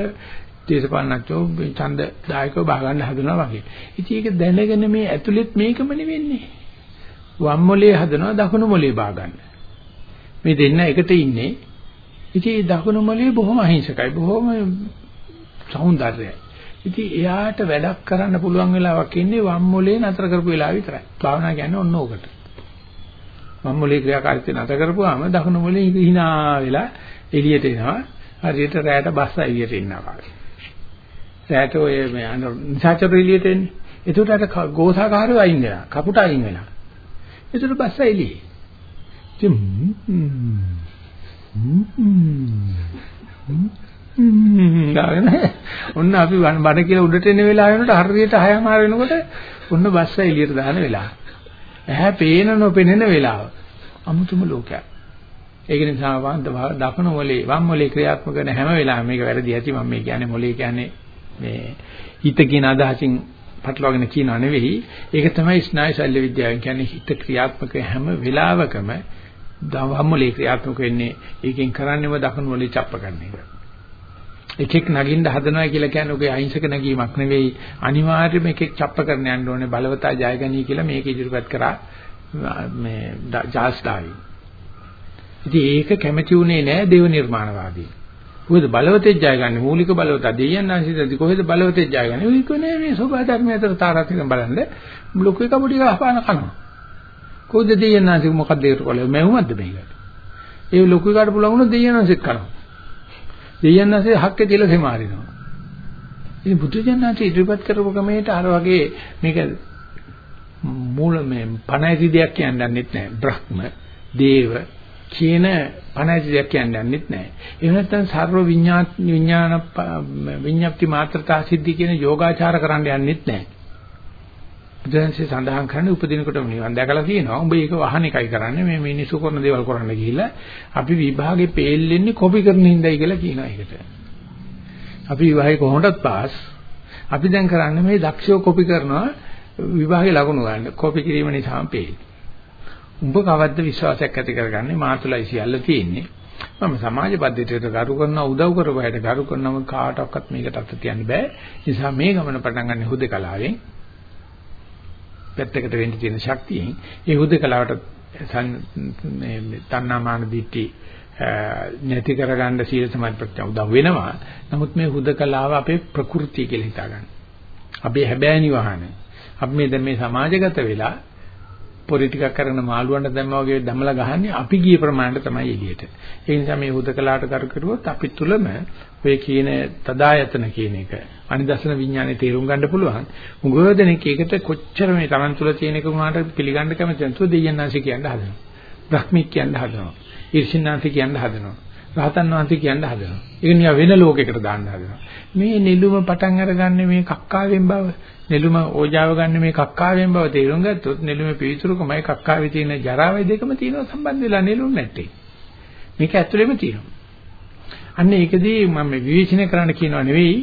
දේශපාලනච්චෝ ඡන්ද දායකව බා ගන්න හදනවා වගේ. ඉතින් ඒක දැනගෙන මේ ඇතුළෙත් මේකම නෙවෙන්නේ. වම් මොලේ හදනවා දකුණු මොලේ බා ගන්න. මේ දෙන්න එකට ඉන්නේ. ඉතින් මේ දකුණු මොලේ බොහොම අහිංසකයි. බොහොම సౌందර්යයි. ඉතින් එයාට වැඩක් කරන්න පුළුවන් වෙලාවක් ඉන්නේ වම් මොලේ නතර කරපු වෙලාව විතරයි. භාවනා කියන්නේ ඔන්න ඕකට. වම් මොලේ ක්‍රියාකාරීත්වය නතර කරපුවාම දකුණු මොලේ hina වෙලා එළියට එනවා. හරියට රැයට බස්ස එළියට එනවා වගේ. රැයට ඔය මේ නිසාචර එළියට එන්නේ. ඒකට අර ගෝසාකාරව අයින් වෙනවා. කපුට අයින් වෙනවා. ඒකට බස්ස එළියේ. ඉතින් ගාගෙන ඔන්න අපි බඩ කියලා උඩට එන වෙලාව වෙනකොට හරියට 6:00 වෙනකොට ඔන්න බස්ස එළියට දාන වෙලාව. ඇහැ පේන නොපෙනෙන වෙලාව. අමුතුම ලෝකයක්. ඒක නිසා දකුණු මොලේ වම් මොලේ ක්‍රියාත්මක කරන හැම වෙලාවෙම මේක වැරදි ඇති මම මේ කියන්නේ මොලේ කියන්නේ මේ හිත කියන අදහසින් පටලවාගෙන කියනවා නෙවෙයි ඒක තමයි ස්නායු ශල්‍ය විද්‍යාවෙන් කියන්නේ හිත ක්‍රියාත්මක හැම වෙලාවකම වම් මොලේ ක්‍රියාත්මක වෙන්නේ ඒකෙන් කරන්නේම දකුණු මොලේ චප්ප ගන්න එක. එකෙක් නගින්න හදනවා කියලා කියන්නේ ඔගේ අහිංසක නැගීමක් නෙවෙයි අනිවාර්යයෙන්ම එකෙක් චප්ප කරන්න යන්න ඕනේ බලවතා ජයගනී කියලා මේක ඉදිරිපත් කරා මේ ජාස් ඩාවි. ඉතින් ඒක කැමැති උනේ නෑ දේව නිර්මාණවාදී. කොහෙද බලවතෙක් ජයගන්නේ මූලික බලවතා දෙයයන් ආශිර්වාදයි කොහෙද බලවතෙක් ජයගන්නේ ඒක නේ මේ සෝභා ධර්මයේ අතර තාරාතිකම් බලන්න ලොකු එක පොඩි ගහපාන කනවා. කොහෙද දෙයයන් ආශිර්වාද මොකක්ද ඒක කොලේ මැවුමක්ද මේකට? ඒ ලොකු එකට පුළුවන් වුණොත් දෙයයන් ආශිර්වාද කරනවා. දෙයයන් ආශිර්වාද හක්කේ තියලා සෙමාරිනවා. ඉතින් බුදුජානනාචි ඉදිරිපත් කරපු ක්‍රමයට අර වගේ මේක මූල මේ පණයිති දෙයක් කියන්නන්නෙත් නෑ. බ්‍රහ්ම, දේව කියන පණයිති දෙයක් කියන්නන්නෙත් නෑ. එහෙම නැත්නම් සර්ව විඥාන විඥාන විඤ්ඤාප්ති මාත්‍රතා සිද්ධි කියන යෝගාචාර කරන්න යන්නෙත් නෑ. බුදුන්සේ සඳහන් කරන්නේ උපදිනකොටම නිවන් දැකලා තියෙනවා. උඹ ඒක වහන එකයි කරන්නේ. මේ මිනිස්සු කරන දේවල් කරන්න ගිහිල්ලා අපි විභාගේ පෙල්ලෙන්නේ කොපි කරන හින්දායි කියලා කියනවා ඒකට. අපි විභාගේ කොහොමදත් පාස්. අපි දැන් කරන්නේ මේ දක්ෂව කොපි කරනවා විභාගේ ලකුණු ගන්න. කොපි කිරීම නිසාම පෙයි. උඹ කවද්ද විශ්වාසයක් ඇති කරගන්නේ මාතුලයි සියල්ල තියෙන්නේ. මම සමාජ පද්ධතියට ගරු කරනවා උදව් කරපුවාට ගරු කරනම කාටවත් මේකට අත තියන්න බෑ. නිසා මේ ගමන පටන් ගන්න හුදකලාවෙන් පැත්තකට වෙන්න තියෙන ශක්තියෙන් ඒ හුදකලාවට මේ තණ්හාමාන දිට්ටි නැති කරගන්න සීල සමාධි ප්‍රත්‍ය උදව් වෙනවා. නමුත් මේ හුදකලාව අපේ ප්‍රകൃතිය කියලා හිතා ගන්න. අපේ හැබෑ නිවහන. අපි මේ දැන් මේ සමාජගත වෙලා පොරි ටිකක් කරන මාළුවන්ට දැම්මා වගේ දමලා ගහන්නේ අපි ගිය ප්‍රමාණයට තමයි එළියට. ඒ නිසා මේ හුදකලාට කර කරුවොත් අපි තුලම ඔය කියන තදායතන කියන එක අනිදර්ශන විඥානේ තේරුම් ගන්න පුළුවන්. මුගෝදෙනෙක් ඒකට කොච්චර මේ Taman තුල තියෙන එක උනාට පිළිගන්න කැමති නැතුව දෙයයන්ාංශ කියන්න හදනවා. බ්‍රහ්මික් කියන්න හදනවා. ඊර්ෂින්නාන්ති කියන්න හදනවා. රහතන් වහන්සේ කියන්න හදනවා. ඒක නිකන් වෙන ලෝකයකට දාන්න හදනවා. මේ නිලුම පටන් අරගන්නේ මේ කක්කාවෙන් බව. නිලුම ඕජාව ගන්න මේ කක්කාවෙන් බව තේරුම් ගත්තොත් නිලුමේ පිවිතුරුකමයි කක්කාවේ තියෙන ජරාවයි දෙකම තියෙනවා සම්බන්ධ වෙලා නිලුම් නැත්තේ. මේක ඇතුළෙම තියෙනවා. අන්න ඒකදී මම විවේචනය කරන්න කියනවා නෙවෙයි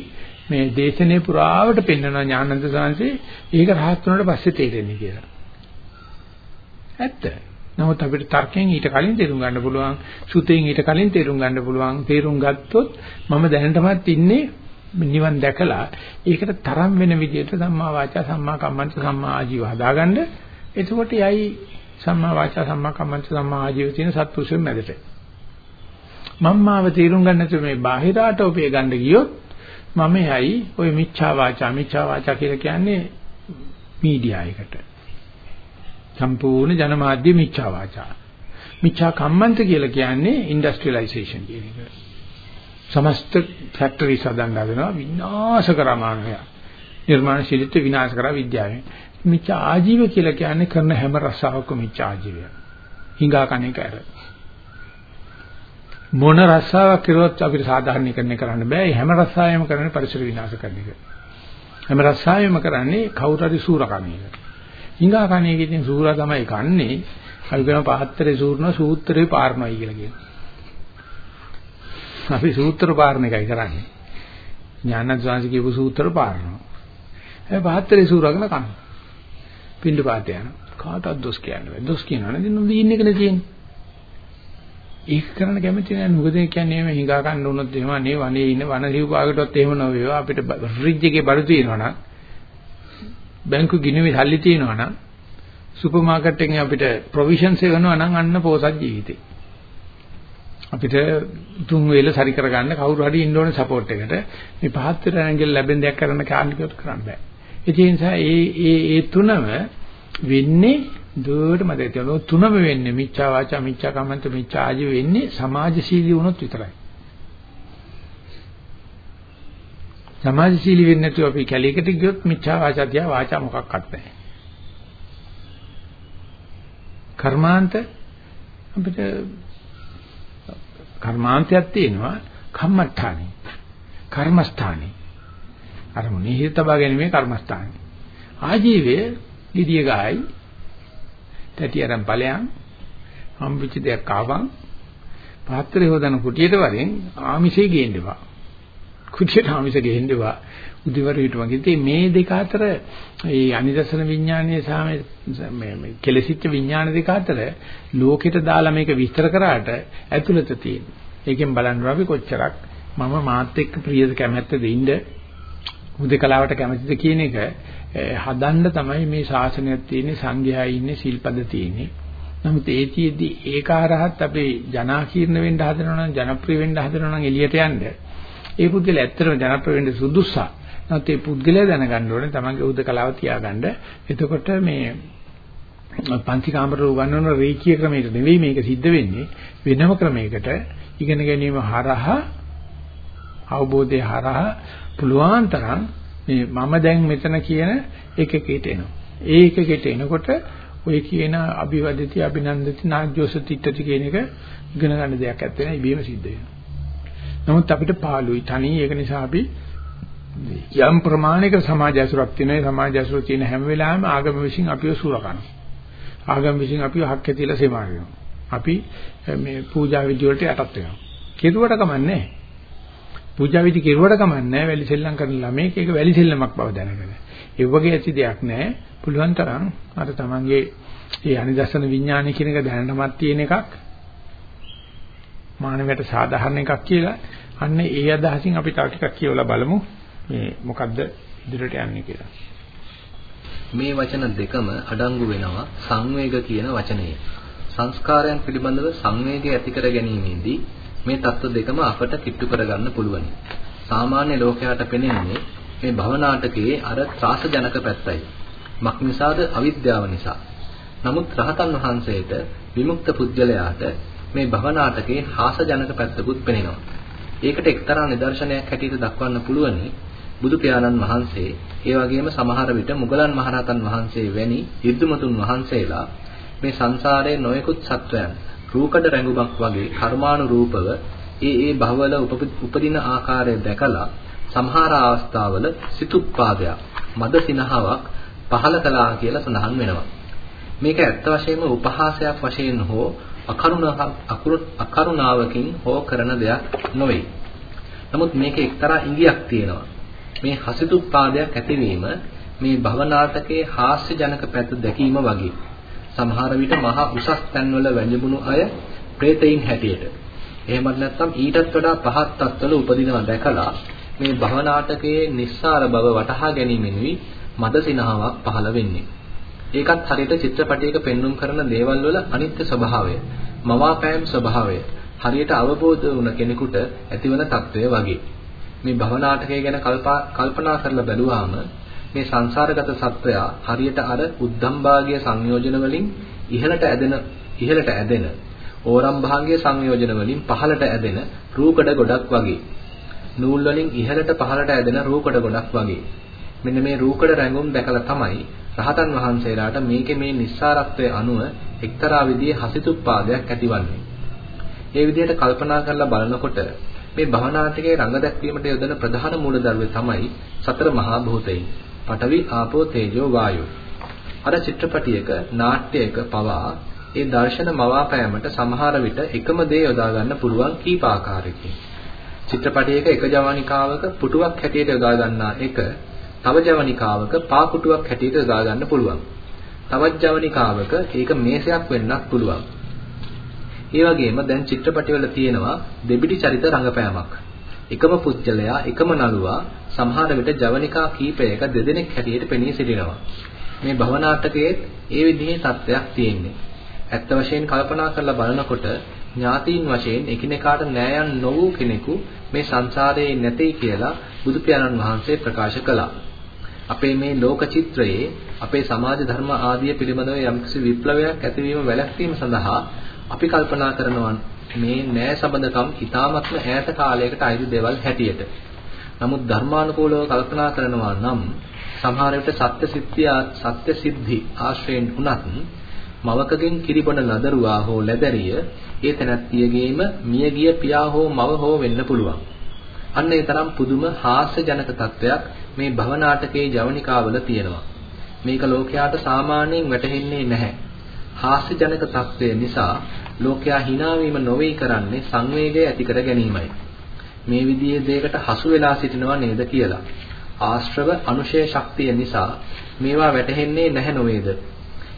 මේ දේශනේ පුරාවට පෙන්වන ඥානන්ද සාංශේ ඒක රහත් වුණාට පස්සේ තේරෙන්නේ කියලා. ඇත්ත. නමුත් අපිට තර්කයෙන් ඊට කලින් තේරුම් ගන්න පුළුවන්, සුතෙන් ඊට කලින් තේරුම් ගන්න පුළුවන්. තේරුම් ගත්තොත් මම දැනටමත් ඉන්නේ නිවන් දැකලා ඒකට තරම් වෙන විදිහට සම්මා වාචා සම්මා කම්මන්ත සම්මා ආජීව හදාගන්න. එතකොට යයි සම්මා වාචා සම්මා කම්මන්ත සම්මා ආජීව තියෙන සත්පුරුෂයන් මැදට. මම්මාව තේරුම් ගන්න නැතුව මේ බාහිරාට ඔපේ ගන්න ගියොත් මම යයි ওই මිච්ඡා වාචා මිච්ඡා වාචා කියලා කියන්නේ මීඩියා එකට. සම්පූර්ණ ජනමාධ්‍ය මිච්ඡා වාචා. මිච්ඡා කම්මන්ත කියලා කියන්නේ ඉන්ඩස්ට්‍රියලයිසේෂන් කියන එක. සමස්ත ෆැක්ටරිස් හදන්න හදනවා විනාශ කරමානය. නිර්මාණශීලීත්ව විනාශ කරා විද්‍යාවෙන්. මිච්ඡා ආජීව කියලා කියන්නේ කරන හැම රසාවකම මිච්ඡා ආජීවය. හිඟා කණේ කැර. මොන රසාවක් කරුවත් අපිට සාධාරණීකරණය කරන්න බෑ. මේ හැම රසාවෙම කරන්නේ පරිසර විනාශ කරන එක. හැම රසාවෙම කරන්නේ කවුරු හරි සූරකම එක. හිඟා කණේ කියන සූරා තමයි කන්නේ. අපි කියන පාත්‍රයේ සූර්ණ සූත්‍රේ පාරණයි කියලා කියනවා. අපි සූත්‍ර පාරණ එකයි කරන්නේ. ඥානත් වාසි කියපු සූත්‍ර පාරනවා. ඒ පාත්‍රයේ සූරාගෙන කන. පින්ඩ පාත යන. කාටවත් දොස් කියන්න බෑ. දොස් කියනවා නේද? නොදී ඉන්න එකනේ තියෙන්නේ. ඒක කරන්න කැමති නෑ මොකද ඒ කියන්නේ මේ හිඟා ගන්න උනොත් එහෙම නේ වනේ ඉන්න වන සිව්පාකටවත් එහෙම නොවේවා අපිට ෆ්‍රිජ් එකේ බඩු තියෙනවා නම් බැංකු ගිණුමේ සල්ලි තියෙනවා නම් සුපර් මාකට් එකෙන් අපිට ප්‍රොවිෂන්ස් එවනවා නම් අන්න පොසත් ජීවිතේ. අපිට තුන් වේල සරි කරගන්න කවුරු හරි ඉන්න ඕනේ සපෝට් එකට. මේ පහත් වෙන ඇඟිල්ල ලැබෙන දෙයක් කරන්න කාණිකවත් කරන්න බෑ. ඒ නිසා ඒ ඒ ඒ තුනම වෙන්නේ දුවට මතක තියාගන්න තුනම වෙන්නේ මිච්ඡා වාචා මිච්ඡා කම්මන්ත මිච්ඡා ආජීව වෙන්නේ සමාජශීලී වුණොත් විතරයි. සමාජශීලී වෙන්නේ නැතුව අපි කැලේකට ගියොත් මිච්ඡා වාචා තියා වාචා මොකක්වත් නැහැ. කර්මාන්ත අපිට කර්මාන්තයක් තියෙනවා. කම්මඨානි කර්මස්ථානි. අරමුණේ හිත තබා ගැනීමේ කර්මස්ථානි. ආජීවයේ ගිරිය ගායි තැටි අරන් ඵලයන්. හම්බෙච්ච දෙයක් ආවන් පාත්‍රය හොදන කුටියට වරෙන් ආමිෂේ ගේන්නවා කුටියට ආමිෂ ගේන්නවා උදිවර හිටුවා. ඉතින් මේ දෙක අතර ඒ අනිදර්ශන විඥානයේ සහ මේ මේ කෙලසිච්ච විඥාන දෙක අතර ලෝකෙට දාලා මේක විස්තර කරාට ඇතුළත තියෙන. ඒකෙන් බලන්න අපි කොච්චරක් මම මාත් එක්ක ප්‍රියද කැමැත්තද ඉන්න හුදකලාවට කැමැතිද කියන එක හදන්න තමයි මේ ශාසනයක් තියෙන්නේ සංඝයා ඉන්නේ සිල්පද තියෙන්නේ. නමුත් ඒතියෙදි ඒකාරහත් අපේ ජනාකීර්ණ වෙන්න හදනවා නම් ජනප්‍රිය වෙන්න හදනවා නම් එළියට යන්න. ඒ පුද්ගලයා ඇත්තටම ජනප්‍රිය වෙන්න සුදුසා. නැත්නම් ඒ පුද්ගලයා දැනගන්න ඕනේ තමන්ගේ උදකලාව තියාගන්න. එතකොට මේ පන්ති කාමර උගන්වන රේකී ක්‍රමයකට නෙවෙයි මේක සිද්ධ වෙන්නේ වෙනම ක්‍රමයකට ඉගෙන ගැනීම හරහා අවබෝධය හරහා පුළුවන් තරම් මේ මම දැන් මෙතන කියන එකකෙට එනවා. ඒ එකකෙට එනකොට ඔය කියන අභිවදති අභිනන්දති නාජ්ජෝස තිට්ඨති කියන එක ඉගෙන ගන්න දෙයක් ඇත්ත නෑ ඉබේම සිද්ධ වෙනවා. නමුත් අපිට පාළුයි තනි ඒක නිසා අපි යම් ප්‍රමාණයක සමාජ ඇසුරක් තියෙනවා සමාජ ඇසුර තියෙන හැම වෙලාවෙම ආගම විසින් අපිව සුරකනවා. ආගම විසින් අපිව හක්ක තියලා සේවා කරනවා. අපි මේ පූජා විදි වලට යටත් වෙනවා. කෙරුවට කමන්නේ පූජා විදි කෙරුවට කමන්නේ වැලි සෙල්ලම් කරන ළමයික ඒක වැලි සෙල්ලමක් බව දැනගන්න. ඒ වගේ ඇති දෙයක් නැහැ. පුළුවන් තරම් අර තමන්ගේ ඒ අනිදර්ශන විඥානය කියන එක දැනටමත් තියෙන එකක් මානවයට සාධාරණ එකක් කියලා අන්න ඒ අදහසින් අපි තව ටිකක් කියවලා බලමු මේ මොකද්ද ඉදිරියට යන්නේ කියලා. මේ වචන දෙකම අඩංගු වෙනවා සංවේග කියන වචනයේ. සංස්කාරයන් පිළිබඳව සංවේගය ඇති කර ගැනීමේදී මේ தত্ত্ব දෙකම අපට කිට්ටු කරගන්න පුළුවනි. සාමාන්‍ය ලෝකයාට පෙනෙන්නේ මේ භවනාටකයේ අර ත්‍රාසජනක පැත්තයි. මක් නිසාද අවිද්‍යාව නිසා. නමුත් රහතන් වහන්සේට විමුක්ත පුද්ගලයාට මේ භවනාටකයේ හාසජනක පැත්තකුත් පෙනෙනවා. ඒකට එක්තරා නිදර්ශනයක් හැටියට දක්වන්න පුළුවනි බුදු පියාණන් වහන්සේ ඒ වගේම සමහර විට මුගලන් මහරහතන් වහන්සේ වැනි ඉර්ධුමතුන් වහන්සේලා මේ සංසාරයේ නොයෙකුත් සත්වයන් රූකඩ රැඟුමක් වගේ කර්මානුරූපව ඒ ඒ භවවල උපදින ආකාරය දැකලා සමහර අවස්ථාවල සිතුප්පාදයක් මද සිනහාවක් පහල කළා කියලා සඳහන් වෙනවා. මේක ඇත්ත වශයෙන්ම උපහාසයක් වශයෙන් හෝ අකරුණාවකින් හෝ කරන දෙයක් නොවේ. නමුත් මේකේ එක්තරා ඉඟියක් තියෙනවා. මේ හසිතුප්පාදයක් ඇතිවීම මේ භවනාටකයේ හාස්‍යජනක පැත්ත දැකීම වගේ. සමහර විට මහා උසස් තැන්වල වැඳිමුණු අය ප්‍රේතයින් හැටියට. එහෙමත් නැත්නම් ඊටත් වඩා පහත් තත්ත්වල උපදිනවා දැකලා මේ භවනාටකයේ නිස්සාර බව වටහා ගැනීමෙනුයි මදසිනහාවක් පහළ වෙන්නේ. ඒකත් හරියට චිත්‍රපටයක පෙන්눔 කරන දේවල් වල අනිත්‍ය ස්වභාවය, මවාපෑම් ස්වභාවය හරියට අවබෝධ වුණ කෙනෙකුට ඇතිවන తত্ত্বය වගේ. මේ භවනාටකය ගැන කල්පනා කරලා බැලුවාම මේ සංසාරගත සත්වයා හරියට අර උද්දම් භාගයේ සංයෝජන වලින් ඉහළට ඇදෙන ඉහළට ඇදෙන ඕරම් භාගයේ සංයෝජන වලින් පහළට ඇදෙන රූකඩ ගොඩක් වගේ නූල් වලින් ඉහළට පහළට ඇදෙන රූකඩ ගොඩක් වගේ මෙන්න මේ රූකඩ රැඟුම් දැකලා තමයි රහතන් වහන්සේලාට මේකේ මේ නිස්සාරත්වයේ අනුව එක්තරා විදිහේ හසිතුප්පාදයක් ඇතිවන්නේ. ඒ විදිහට කල්පනා කරලා බලනකොට මේ භවනාටකයේ රඟ දැක්වීමට යොදන ප්‍රධාන මූලධර්මය තමයි සතර මහා භූතයන්. පඨවි ආපෝ තේජෝ වායෝ. අර චිත්‍රපටියක නාට්‍යයක පවා ඒ දර්ශන මවාපෑමට සමහර විට එකම දේ යොදා ගන්න පුළුවන් කීප ආකාරයකින්. චිත්‍රපටයක එක ජවනිකාවක පුටුවක් හැටියට යොදා ගන්නා එක තව ජවනිකාවක පාකුටුවක් හැටියට යොදා ගන්න පුළුවන්. තවත් ජවනිකාවක ඒක මේසයක් වෙන්නත් පුළුවන්. ඒ වගේම දැන් චිත්‍රපටිවල තියෙනවා දෙබිඩි චරිත රංගපෑමක්. එකම පුජ්‍යලයා එකම නළුවා සමහර විට ජවනිකා කීපයක දෙදෙනෙක් හැටියට පෙනී සිටිනවා. මේ භවනාටකයේ ඒ විදිහේ තත්ත්වයක් තියෙන්නේ. ඇත්ත වශයෙන් කල්පනා කරලා බලනකොට ඥාතීන් වශයෙන් එකිනෙකාට නෑයන් නොවූ කෙනෙකු මේ සංසාරයේ නැtei කියලා බුදු පියාණන් වහන්සේ ප්‍රකාශ කළා. අපේ මේ ලෝක චිත්‍රයේ අපේ සමාජ ධර්ම ආදිය පිළිබඳව යම්කිසි විප්ලවයක් ඇතිවීම වැළැක්වීම සඳහා අපි කල්පනා කරනවා මේ න්‍යාය සම්බන්ධකම් ඊ타මත්ම ඈත කාලයකට අයිති දේවල් හැටියට. නමුත් ධර්මානුකූලව කල්පනා කරනවා නම් සමහර විට සත්‍ය සිද්ධිය සත්‍ය සිද්ධි ආශ්‍රයෙන් උනත් මවකගෙන් කිරිබොන ලදරුවා හෝ ලැබැරිය ඒ තැනැත්තියගේම මියගිය පියා හෝ මව හෝ වෙන්න පුළුවන්. අන්න ඒ තරම් පුදුම හාස්‍යජනක තත්වයක් මේ භවනාටකයේ ජවනිකාවල තියෙනවා. මේක ලෝකයාට සාමාන්‍යයෙන් වැටහෙන්නේ නැහැ. හාස්‍යජනක තත්වය නිසා ලෝකයා hina වීම නොවේ කරන්නේ සංවේගය ඇති කර ගැනීමයි. මේ විදිහේ දෙයකට හසු වෙලා සිටිනවා නේද කියලා. ආශ්‍රව අනුශය ශක්තිය නිසා මේවා වැටහෙන්නේ නැහැ නොවේද?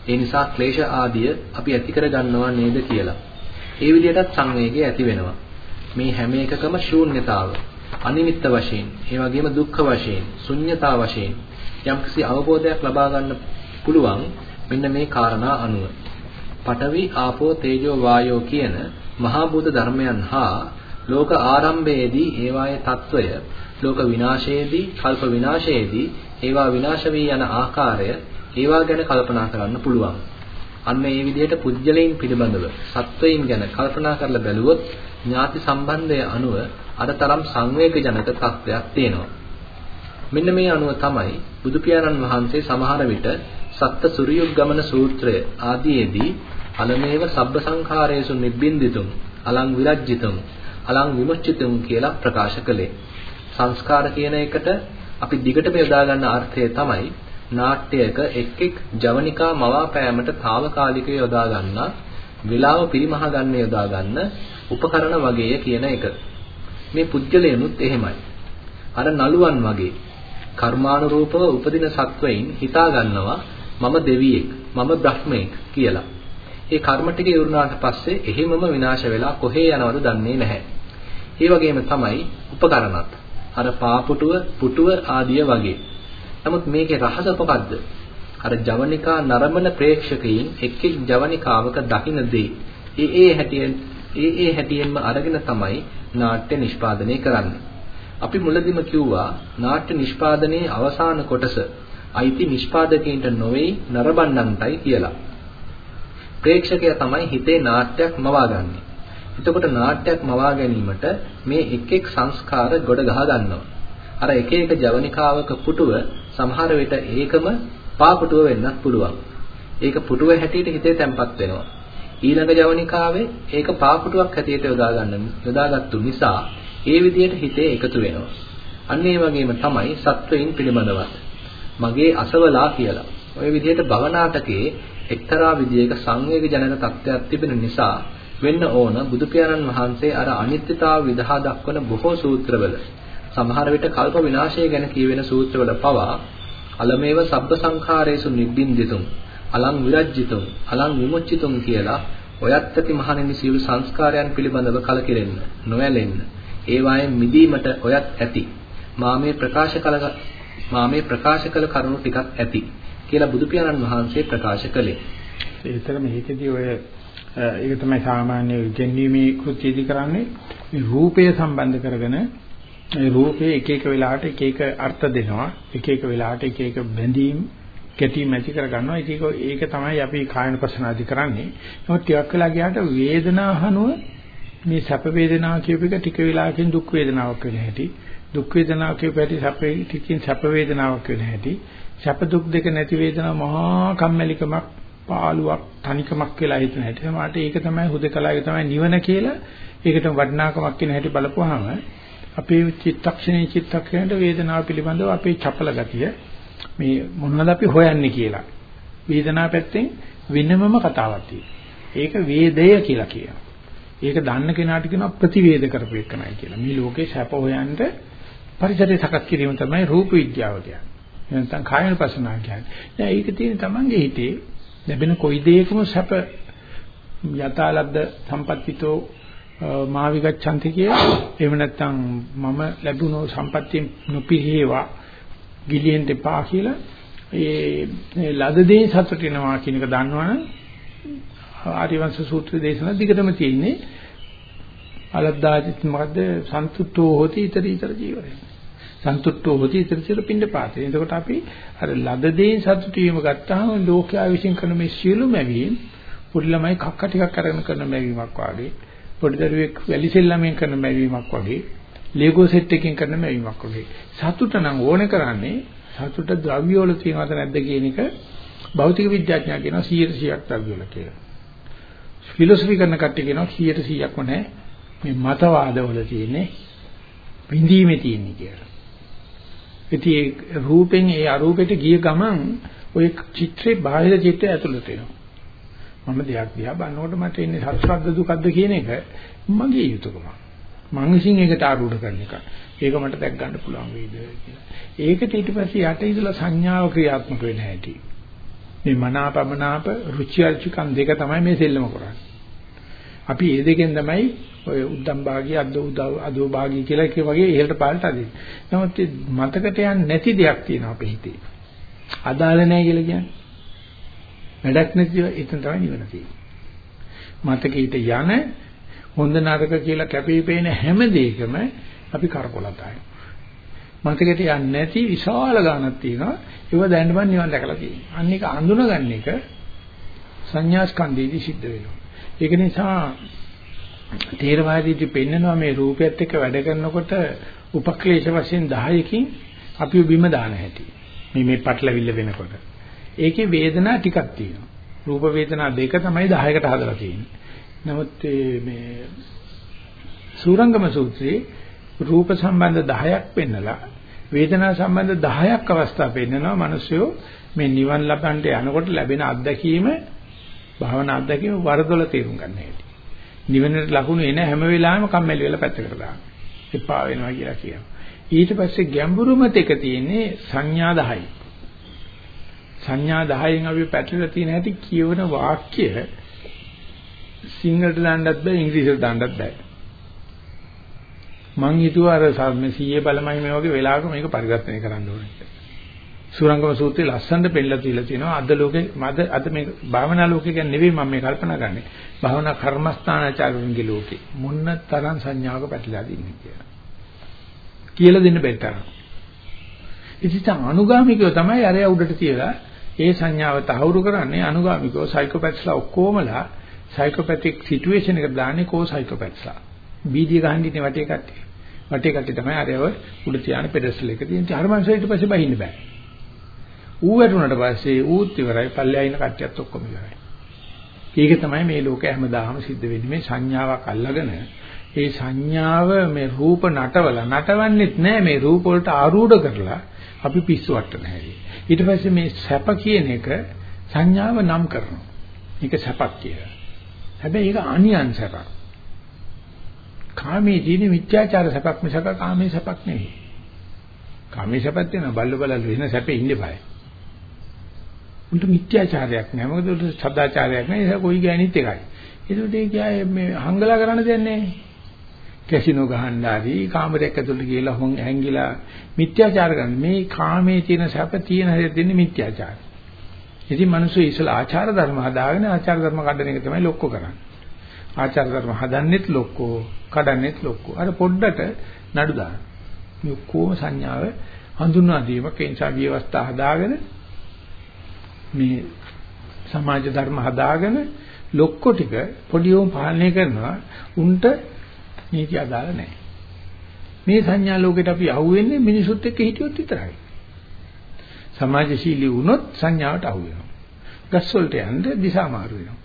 ඒ නිසා ක්ලේශ ආදිය අපි ඇති කර ගන්නවා නේද කියලා. ඒ විදිහටත් සංවේගය ඇති වෙනවා. මේ හැම එකකම ශූන්‍යතාව අනිමිත්ත වශයෙන්, ඒ වගේම දුක්ඛ වශයෙන්, ශුන්්‍යතා වශයෙන් යම්කිසි අවබෝධයක් ලබා ගන්න පුළුවන් මෙන්න මේ කාරණා අනුව. පඨවි, ආපෝ, තේජෝ, වායෝ කියන මහා භූත ධර්මයන් හා ලෝක ආරම්භයේදී ඒවායේ తত্ত্বය, ලෝක විනාශයේදී, කල්ප විනාශයේදී ඒවා විනාශ වී යන ආකාරය ඒවා ගැන කල්පනා කරන්න පුළුවන්. අන්න ඒ විදිහට පුජ්‍යලයින් පිළිබඳව සත්වයින් ගැන කල්පනා කරලා බැලුවොත් ඥාති සම්බන්ධය අනුව අරතරම් සංවේගජනක තත්ත්වයක් තියෙනවා. මෙන්න මේ අනුව තමයි බුදු පියාණන් වහන්සේ සමහර විට සත්ත සූර්යුග්ගමන සූත්‍රය ආදීෙදී අලමේව සබ්බ සංඛාරේසු නිබ්බින්දිතුම් අලං විරජ්ජිතුම් අලං විමුච්ඡිතුම් කියලා ප්‍රකාශ කළේ. සංස්කාර කියන එකට අපි දිගටම යොදා ගන්න අර්ථය තමයි නාට්‍යයක එක් එක් ජවනිකා මවාපෑමට తాවකාලිකව යොදා ගන්නා විලාව පිරිමහ ගන්න යොදා ගන්න උපකරණ වගේය කියන එක. මේ පුජ්‍යලයනුත් එහෙමයි. අර නළුවන් වගේ කර්මානුරූපව උපදින සත්වයින් හිතා ගන්නවා මම දෙවියෙක් මම බ්‍රහ්මයෙක් කියලා. ඒ කර්ම ටික ඉවරනාට පස්සේ එහෙමම විනාශ වෙලා කොහේ යනවද දන්නේ නැහැ. ඒ වගේම තමයි උපකරණත්. අර පාපුටුව, පුටුව ආදිය වගේ. නමුත් මේකේ රහස මොකද්ද? අර ජවනිකා නරඹන ප්‍රේක්ෂකයින් එක් එක් ජවනිකාවක දකින දේ ඒ ඒ හැටියෙන් ඒ ඒ හැටියෙන්ම අරගෙන තමයි නාට්‍ය නිෂ්පාදනය කරන්නේ. අපි මුලදිම කිව්වා නාට්‍ය නිෂ්පාදනයේ අවසාන කොටස අයිති නිෂ්පාදකයින්ට නොවේ නරඹන්නන්ටයි කියලා. ප්‍රේක්ෂකයා තමයි හිතේ නාට්‍යයක් මවාගන්නේ. එතකොට නාට්‍යයක් මවා ගැනීමට මේ එක් එක් සංස්කාර ගොඩ ගහ ගන්නවා. අර එක එක ජවනිකාවක පුටුව සමහර විට ඒකම පාපුටුව වෙන්නත් පුළුවන්. ඒක පුටුව හැටියට හිතේ තැම්පත් වෙනවා. ඊළඟ ජවනිකාවේ ඒක පාපුටුවක් හැටියට යොදා ගන්න යොදාගත්තු නිසා ඒ විදිහට හිතේ එකතු වෙනවා. අන්න ඒ වගේම තමයි සත්වයින් පිළිබඳවත්. මගේ අසවලා කියලා. ওই විදිහට භවනාටකයේ එක්තරා විදියක සංවේග ජනක තත්ත්වයක් තිබෙන නිසා වෙන්න ඕන බුදු පියාණන් වහන්සේ අර අනිත්‍යතාව විදහා දක්වන බොහෝ සූත්‍රවල සමහර විට කල්ප විනාශය ගැන කියවෙන සූත්‍රවල පවා අලමේව සබ්බ සංඛාරේසු නිබ්බින්දිතුම් අලං විරජ්ජිතුම් අලං විමුච්චිතුම් කියලා ඔයත් ඇති මහණෙනි සියලු සංස්කාරයන් පිළිබඳව කලකිරෙන්න නොඇලෙන්න ඒවායෙන් මිදීමට ඔයත් ඇති. මා මේ ප්‍රකාශ කළ මා මේ ප්‍රකාශ කළ කරුණු ටිකක් ඇති කියලා බුදු පියාණන් වහන්සේ ප්‍රකාශ කළේ. ඒතරම මේකදී ඔය ඒක තමයි සාමාන්‍ය ඉගෙනීමේ කෘත්‍යයේදී කරන්නේ. මේ රූපය සම්බන්ධ කරගෙන මේ රූපේ එක එක වෙලාවට එක එක අර්ථ දෙනවා. එක එක වෙලාවට එක එක බැඳීම් කැටි මැචි කර ගන්නවා ඒක ඒක තමයි අපි කායන ප්‍රශ්නාදි කරන්නේ. නමුත් ටිකක් වෙලා ගියාට වේදනා හනුව මේ සැප වේදනා කියප එක ටික වෙලාවකින් දුක් වේදනාවක් වෙන හැටි. දුක් වේදනාවක් කියප හැටි සැප ටිකින් සැප වේදනාවක් වෙන හැටි. සැප දුක් දෙක නැති වේදනා මහා කම්මැලිකමක් පාළුවක් තනිකමක් වෙලා හිතන හැටි. සමහරට ඒක තමයි හුදකලා ඒක තමයි නිවන කියලා ඒකට වටිනාකමක් කියන හැටි බලපුවාම අපේ චිත්තක්ෂණේ චිත්තක්ෂණයට වේදනාව පිළිබඳව අපේ චපල ගතිය මේ මොනවද අපි හොයන්නේ කියලා. වේදනාව පැත්තෙන් වෙනමම කතාවක් ඒක වේදය කියලා කියනවා. ඒක දන්න කෙනාට කියනවා ප්‍රතිවේද කරපු එකනයි කියලා. මේ ලෝකේ සැප හොයන්න පරිසරය සකස් කිරීම තමයි රූප විද්‍යාව කියන්නේ. නැත්නම් කායන පසනාව කියන්නේ. දැන් ඒක තියෙන තමන්ගේ හිතේ ලැබෙන කොයි දෙයකම සැප යථාලබ්ධ සම්පත්තිතෝ මාවිගච්ඡanti කිය. එහෙම නැත්නම් මම ලැබුණු සම්පත්තිය නොපිරිහෙවා ගිලිහෙන්න එපා කියලා. ඒ ලද දේ සතුට වෙනවා කියන එක දන්නවනම් ආර්යවංශ සූත්‍ර දේශනා දිගටම තියෙන්නේ. අලද්දාජිත් මොකද්ද? සන්තුට්ඨෝ හොති ඊතර ඊතර ජීවරේ. සන්තුට්ඨෝ හොති ඊතර ඊතර පින්ඩ පාතේ එතකොට අපි අර ලද දේ සතුට වීම ගත්තාම ලෝකයා විශ්ින් කරන මේ සියලු මැවීම් පොඩි ළමයි කක්ක ටිකක් අරගෙන කරන මැවීමක් වාගේ පොඩි දරුවෙක් වැලි සෙල්ලමෙන් කරන මැවීමක් වගේ ලේගෝ සෙට් එකකින් කරන මැවීමක් වගේ සතුට නම් ඕනේ කරන්නේ සතුට ද්‍රව්‍ය වල තියෙනවද නැද්ද කියන එක භෞතික විද්‍යාඥයා කියනවා 100%ක් ද්‍රව්‍ය වල කියලා. ෆිලොසොෆි කරන කට්ටිය කියනවා 100%ක්ම නැහැ. මේ මතවාදවල තියෙන්නේ විඳීමේ තියෙන්නේ කියලා. ඉතින් ඒ රූපෙන් ඒ අරූපෙට ගිය ගමන් ওই චිත්‍රේ බාහිර චිත්‍රය ඇතුළට එනවා. මම දෙයක් දිහා බලනකොට මට එන්නේ සත්‍යද්ද දුකද්ද කියන එක මගේ යුතුයකම. මං විසින් ඒකට ආරූඪ කරන එක. ඒක මට දැක් ගන්න පුළුවන් වේද කියලා. ඒකට ඊට පස්සේ යට ඉඳලා සංඥාව ක්‍රියාත්මක වෙන හැටි. මේ මනාපමනාප රුචි අරුචිකම් දෙක තමයි මේ සෙල්ලම කරන්නේ. අපි මේ දෙකෙන් තමයි ඔය උද්දම් භාගී අද්ද උදව් අදෝ භාගී කියලා එක වගේ ඉහළට පාලට අදින්නේ. නමුත් මතකට යන්නේ නැති දෙයක් තියෙනවා අපේ හිතේ. අදාළ නැහැ කියලා කියන්නේ. වැඩක් නැතිව එතන තමයි නිවන තියෙන්නේ. මතකීට යන හොඳ නරක කියලා කැපිපේන හැම දෙයකම අපි කරකොලතයි. මතකයට යන්නේ නැති විශාල ගාණක් තියෙනවා. ඒව දැනන්න බෑ නිවන් දැකලා තියෙනවා. අන්න ඒක අඳුනගන්න එක සංඥා ස්කන්ධයේදී සිද්ධ වෙනවා. ඒක නිසා තේරවාදීදී පෙන්නනවා මේ රූපයත් එක්ක වැඩ කරනකොට උපක්ලේශ වශයෙන් 10කින් අපි බිම දාන හැටි. මේ මේ පටලවිල්ල වෙනකොට. ඒකේ වේදනා ටිකක් තියෙනවා. රූප වේදනා දෙක තමයි 10කට හදලා තියෙන්නේ. නමුත් මේ සූරංගම සූත්‍රයේ රූප සම්බන්ධ 10ක් පෙන්නලා වේදනා සම්බන්ධ 10ක් අවස්ථා පෙන්නනවා මිනිස්සු මේ නිවන් ලබන්න යනකොට ලැබෙන අත්දැකීම භාවනා අත්දැකීම වරදොල තේරුම් ගන්න හැටි. නිවනට ලකුණු එන හැම වෙලාවෙම කම්මැලි වෙලා පැත්තකට දාන්න. එපා වෙනවා කියලා කියනවා. ඊට පස්සේ ගැඹුරුම තෙක තියෙන්නේ සංඥා 10යි. සංඥා 10න් අපි පැටලලා තියෙන හැටි කියවන වාක්‍ය සිංහලට දාන්නත් බෑ ඉංග්‍රීසියට දාන්නත් බෑ. මං හිතුවා අර මේ සීයේ බලමයි මේ වගේ වෙලාවක මේක පරිවර්තනය කරන්න ඕනේ කියලා. සූරංගම සූත්‍රයේ ලස්සනට පෙන්නලා තියලා තියෙනවා අද ලෝකේ මද අද මේ භාවනා ලෝකේ ගැන නෙවෙයි මම මේ කල්පනා කරන්නේ. භාවනා කර්මස්ථානාචාරුන්ගේ ලෝකේ මොන්න තරම් සංඥාවක පැටලලා ඉන්නේ කියලා. කියලා දෙන්න බැරි තරම්. ඉතින් අනුගාමිකව තමයි අරය උඩට තියලා ඒ සංඥාව තහවුරු කරන්නේ අනුගාමිකව සයිකෝපැත්ස්ලා ඔක්කොමලා සයිකෝපැතික් සිටුේෂන් එකට දාන්නේ කෝ සයිකෝපැත්ස්ලා. බීඩිය ගහන්න ඉන්නේ වටේ කට්ටිය. වටේ කට්ටිය තමයි අරයව උඩ තියාන පෙඩස්ටල් එක තියෙන. අර මනුස්සයා ඊට පස්සේ බහින්න බෑ. ඌ වැටුණාට පස්සේ ඌත් ඉවරයි පල්ලෙහා ඉන්න කට්ටියත් ඔක්කොම ඉවරයි. ඒක තමයි මේ ලෝකේ හැමදාම සිද්ධ වෙන්නේ මේ සංඥාවක් අල්ලගෙන ඒ සංඥාව මේ රූප නටවල නටවන්නෙත් නෑ මේ රූප වලට ආරූඪ කරලා අපි පිස්සු වට්ටන හැටි. ඊට පස්සේ මේ සැප කියන එක සංඥාව නම් කරනවා. මේක සැපක් කියලා. හැබැයි ඒක අනියන් සැපක්. කාමයේ තියෙන මිත්‍යාචාර සැපක් මිසක කාමයේ සැපක් නෙවෙයි. කාමයේ සැපක් තියෙන බල්ල බල්ල වෙන සැපේ ඉන්න බෑ. උන්ට මිත්‍යාචාරයක් නෑ. මොකද උන්ට සදාචාරයක් නෑ. ඒක කොයි ගෑනිත් එකයි. ඒකට ඒ කිය මේ හංගලා කරන්න දෙන්නේ නෑ. කැසිනෝ ගහන්න ආදී කාමරයක් ඇතුළට ගිහලා හොන් හැංගිලා මිත්‍යාචාර කරන මේ කාමයේ තියෙන සැප තියෙන හැටි දෙන්නේ මිත්‍යාචාරය. ඉතින් මිනිස්සු ඉස්සලා ආචාර ධර්ම හදාගෙන ආචාර ධර්ම කඩන එක තමයි ලොක්ක කරන්නේ. ආචාර ධර්ම හදන්නෙත් ලොක්කෝ, කඩන්නෙත් ලොක්කෝ. අර පොඩ්ඩට නඩු දාන. මේ ඔක්කොම සංඥාව හඳුන්වා දීමක් ඒ නිසා විවස්ථා හදාගෙන මේ සමාජ ධර්ම හදාගෙන ලොක්කො ටික පොඩි උන් පාලනය කරනවා උන්ට නීති අදාළ නැහැ. මේ සංඥා ලෝකෙට අපි අහුවෙන්නේ මිනිසුත් එක්ක හිටියොත් විතරයි. සමාජශීලී වුණොත් සංඥාවට අහු වෙනවා. ගස් වලට යන්න දිශා මාරු වෙනවා.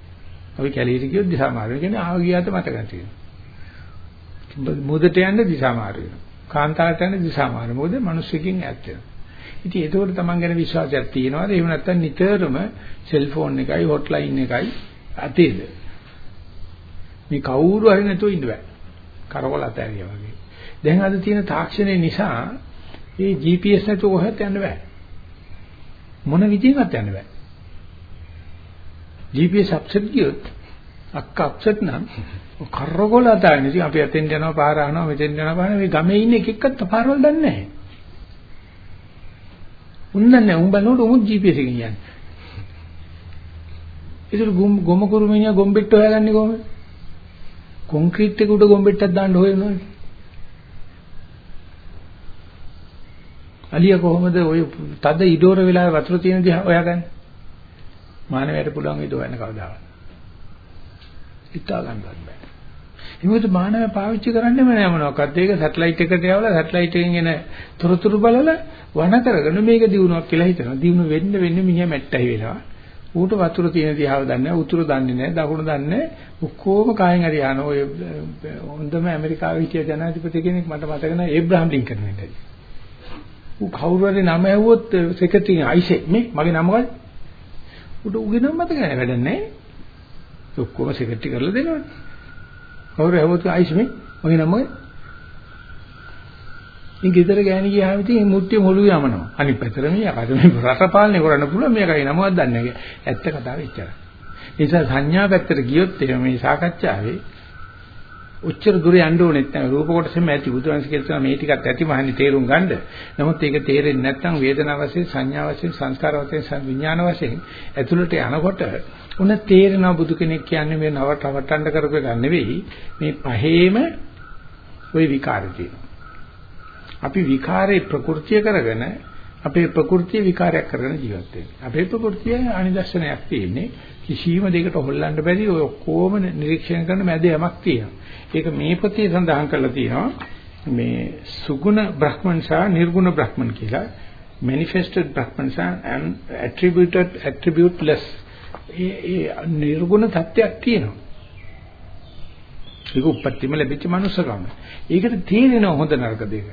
අපි කැලීට ගියොත් දිශා මාරු වෙනවා. කියන්නේ ආව ගියාට මතක නැති වෙනවා. මුදට යන්න දිශා මාරු වෙනවා. කාන්තාරට යන්න දිශා මාරු. මොකද මිනිස්සුකින් ඈත් වෙනවා. ඉතින් ඒකෝට තමන් ගැන විශ්වාසයක් තියෙනවාද? එහෙම නැත්නම් නිතරම සෙල්ෆෝන් එකයි හොට්ලයින් එකයි අතේද? මේ කවුරු හරි නැතුව ඉන්න බෑ. කරවල අතෑරියා වගේ. දැන් අද තියෙන තාක්ෂණය නිසා මේ GPS නැතුව කොහෙවත් යන්න බෑ. මොන විදිහකට යන්න බෑ. GPS අප්සෙට් ගියොත් අක්ක අප්සෙට් නම් කරකොල අතාරින්න. ඉතින් අපි අතෙන් යනවා පාර අහනවා මෙතෙන් යනවා පාර මේ ගමේ ඉන්න එක එක්කත් පාරවල් දන්නේ නැහැ. උන්නන්නේ උඹ බලනකොට උමුත් GPS එකෙන් යන්නේ. ඒතර ගොම කුරුමිනියා ගොම්බෙට්ට හොයාගන්නේ කොහොමද? කොන්ක්‍රීට් එක උඩ ගොම්බෙට්ටක් දාන්න හොයනවනේ. අලිය කොහොමද ඔය තද ඉඩෝර වෙලා වතුර තියෙන දිහා හොයාගන්නේ? මානවයට පුළුවන් ඒක හොයන්න කවදාවත්. හිතා ගන්නවත් බෑ. ඒකත් මානවය පාවිච්චි කරන්නේම නෑ මොනවාක්වත්. ඒක සැටලයිට් එකට යවලා සැටලයිට් එකෙන් එන තොරතුරු බලලා වණ කරගෙන මේක දිනුවක් කියලා හිතනවා. දිනු වෙන්න වෙන්න මිනිහා මැට්ටයි වෙනවා. ඌට වතුර තියෙන දිහාව දන්නේ නැහැ, උතුරු දන්නේ නැහැ, දකුණු දන්නේ නැහැ. ඔක්කොම කායෙන් හරි යන ඔය හොඳම ඇමරිකාවේ හිටිය ජනාධිපති කෙනෙක් මට මතක නැහැ ඒබ්‍රහම් ලින්කන් වෙන්නයි. ඌ කවුරු හරි නම ඇහුවොත් සෙක්‍රටරි අයිසේ මේ මගේ නම මොකක්ද? ඌට ඌගේ නම මතක නැහැ වැඩක් නැහැ. ඔක්කොම සෙක්‍රටරි කරලා දෙනවනේ. කවුරු ඇහුවොත් අයිසේ මේ මගේ නම මොකක්ද? ඉතින් ගෙදර ගෑණි ගියාම ඉතින් මේ මුට්ටිය මොළුවේ යමනවා. අනිත් පැත්තට මේ අකද මේ රට පාලනය කරන්න පුළුවන් මේකයි නමවත් දන්නේ නැහැ. ඇත්ත කතාව එච්චරයි. ඒ නිසා සංඥා පැත්තට ගියොත් එහෙම මේ සාකච්ඡාවේ ඔච්චර දුර යන්න ඕනෙත් නැහැ. රූප කොටසෙම ඇති. බුදුරජාණන් කියනවා මේ ටිකත් ඇති මහනි තේරුම් ගන්නද. නමුත් ඒක තේරෙන්නේ නැත්නම් වේදනාව වශයෙන්, සංඥා වශයෙන්, සංස්කාර වශයෙන්, විඥාන වශයෙන් ඇතුළට යනකොට උන තේරෙනවා බුදු කෙනෙක් කියන්නේ මේ නවට වටණ්ඩ කරපේ ගන්න නෙවෙයි. මේ පහේම ওই විකාරය අපි විකාරේ ප්‍රകൃතිය කරගෙන අපේ ප්‍රകൃතිය විකාරයක් කරගෙන ජීවත් වෙන්නේ. අපේ ප්‍රകൃතිය අනිදර්ශනයක් තියෙන්නේ. කිසිම දෙයකට හොල්ලන්න බැරි ඔය ඔක්කොම නිරීක්ෂණය කරන මැද යමක් තියෙනවා. ඒක මේ පොතේ සඳහන් කරලා තියෙනවා මේ සුගුණ බ්‍රහ්මන් සහ නිර්ගුණ බ්‍රහ්මන් කියලා manifested brahman and attributed attributeless ඒ ඒ නිර්ගුණ තත්ත්වයක් තියෙනවා. ඒක උපත්තිම ලැබිච්ච මනුස්සකම. ඒකට තේරෙනව හොඳ නරක දෙක.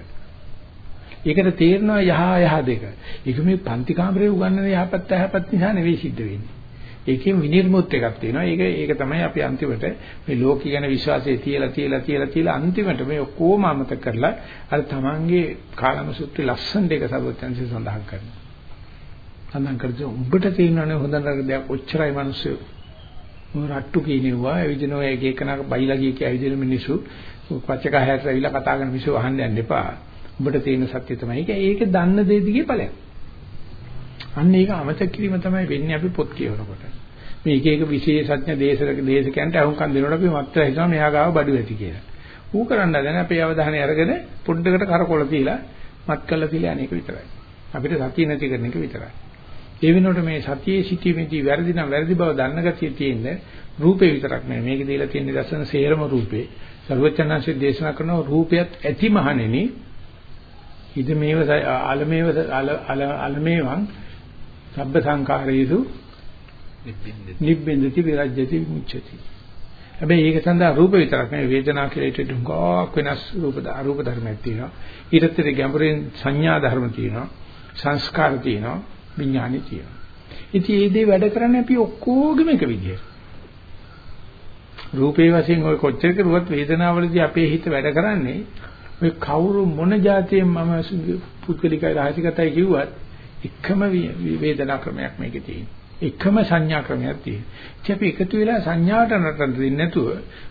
ඒකට තේරෙනවා යහ යහ දෙක. ඒක මේ පන්ති කාමරේ උගන්වන යහපත් යහපත් නිසා නෙවෙයි සිද්ධ වෙන්නේ. ඒකෙන් විනිර්මුත් එකක් තියෙනවා. ඒක ඒක තමයි අපි අන්තිමට මේ ලෝකී ගැන විශ්වාසය තියලා තියලා තියලා තියලා අන්තිමට මේ ඔක්කොම අමතක කරලා අර තමන්ගේ කාලම සූත්‍රයේ ලස්සන දෙක සර්වඥන්සේ සඳහන් කරනවා. සඳහන් කරද්දී උඹට තේරෙනවනේ හොඳ නරක දෙයක් ඔච්චරයි මිනිස්සු. මොන රට්ටු කියනවා එවිදිනෝ එක එකනක බයිලා කිය කිය ඇවිදින මිනිස්සු පච්චක හැට ඇවිල්ලා කතා කරන මිනිස්සු අහන්න යන්න එපා. ඔබට තියෙන සත්‍ය තමයි. ඒක ඒක දන්න දේ දිගේ ඵලයක්. අන්න ඒක අමතක කිරීම තමයි වෙන්නේ අපි පොත් කියවනකොට. මේ එක එක විශේෂඥ දේශක දේශකයන්ට අහුම්කම් දෙනකොට අපි මත්තර හිතනවා මෙයා ගාව බඩු ඇති කියලා. ඌ කරන්න හදන අපේ අවධානය අරගෙන පොඩ්ඩකට කරකොල තියලා මත් කළා තියලා අනේක විතරයි. අපිට සතිය නැති කරන එක විතරයි. ඒ වෙනකොට මේ සතියේ සිටීමේදී වැරදි නම් වැරදි බව දන්න ගතිය තියෙන්නේ රූපේ විතරක් නෙමෙයි. මේකේ දීලා තියෙන දර්ශන සේරම රූපේ. සර්වචනංශයේ දේශනා කරන රූපයත් ඇති මහණෙනි ඉද මේව අලමේව අලමේවං සබ්බ සංකාරයේසු නිබ්බින්දති. විරජ්‍යති මුච්චති හැබැයි ඒක සඳහා රූප විතරක් නෙවෙයි වේදනා කියලා ඊට දුඟක් වෙනස් රූප අරූප ධර්මයක් තියෙනවා. ඊටත් ගැඹුරින් සංඥා ධර්ම තියෙනවා. සංස්කාර තියෙනවා. විඥානෙ තියෙනවා. ඉතින් මේ දේ වැඩ කරන්නේ අපි ඔක්කොගෙම එක විදියට රූපේ වශයෙන් ඔය කොච්චර කරුවත් වේදනාවලදී අපේ හිත වැඩ කරන්නේ ඔය කවුරු මොන જાතියෙන් මම පුද්ගලිකයි රහසිගතයි කිව්වත් එකම වේදනා ක්‍රමයක් මේකේ තියෙනවා. එකම සංඥා ක්‍රමයක් තියෙනවා. ඉතින් අපි එකතු වෙලා සංඥාට නටන්න දෙන්නේ නැතුව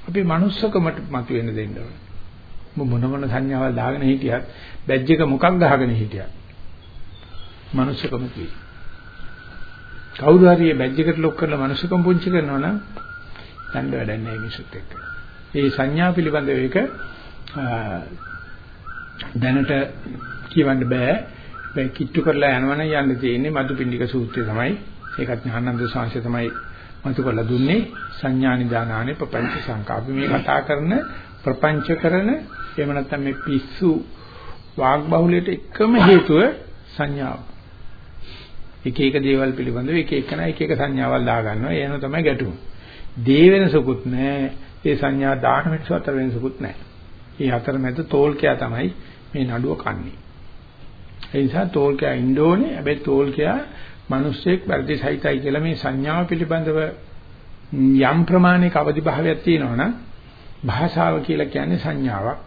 අපි manussකමට මතුවෙන්න දෙන්න ඕනේ. මොන මොන සංඥාවල් දාගෙන හිටියත් බැජ් එක මොකක් ගහගෙන හිටියත් manussකම තියෙයි. කවුරු හරි මේ බැජ් එකට ලොක් කරලා manussකම පුංචි කරනවා නම් යන්න වැඩක් නැහැ මිනිසුත් එක්ක. ඒ සංඥා පිළිබඳව එක දැනට කියවන්න බෑ. මේ කිට්ටු කරලා යනවනම් යන්න තියෙන්නේ මදුපිණ්ඩික සූත්‍රය තමයි. ඒකත් ඥානන්ද සාංශය තමයි මතු කරලා දුන්නේ සංඥා නිදානානේ ප්‍රපංච සංකා. අපි මේ කතා කරන ප්‍රපංච කරන එහෙම නැත්නම් මේ පිස්සු වාග් බහුලයට එකම හේතුව සංඥාව. එක එක දේවල් පිළිබඳව එක එකන එක එක සංඥාවල් දා ගන්නවා. ඒන තමයි ගැටුම. දේ වෙනසකුත් නැහැ. ඒ සංඥා දාන මිනිස්සු අතර වෙනසකුත් නැහැ. ඒ අතරමැද තෝල්කයා තමයි මේ නඩුව කන්නේ. ඒ නිසා තෝල්කයා ඉන්න ඕනේ. හැබැයි තෝල්කයා මිනිස්සෙක් වැඩි සහිතයි කියලා මේ සංඥාව පිළිබඳව යම් ප්‍රමාණයක අවදිභාවයක් තියෙනවනම් භාෂාව කියලා කියන්නේ සංඥාවක්.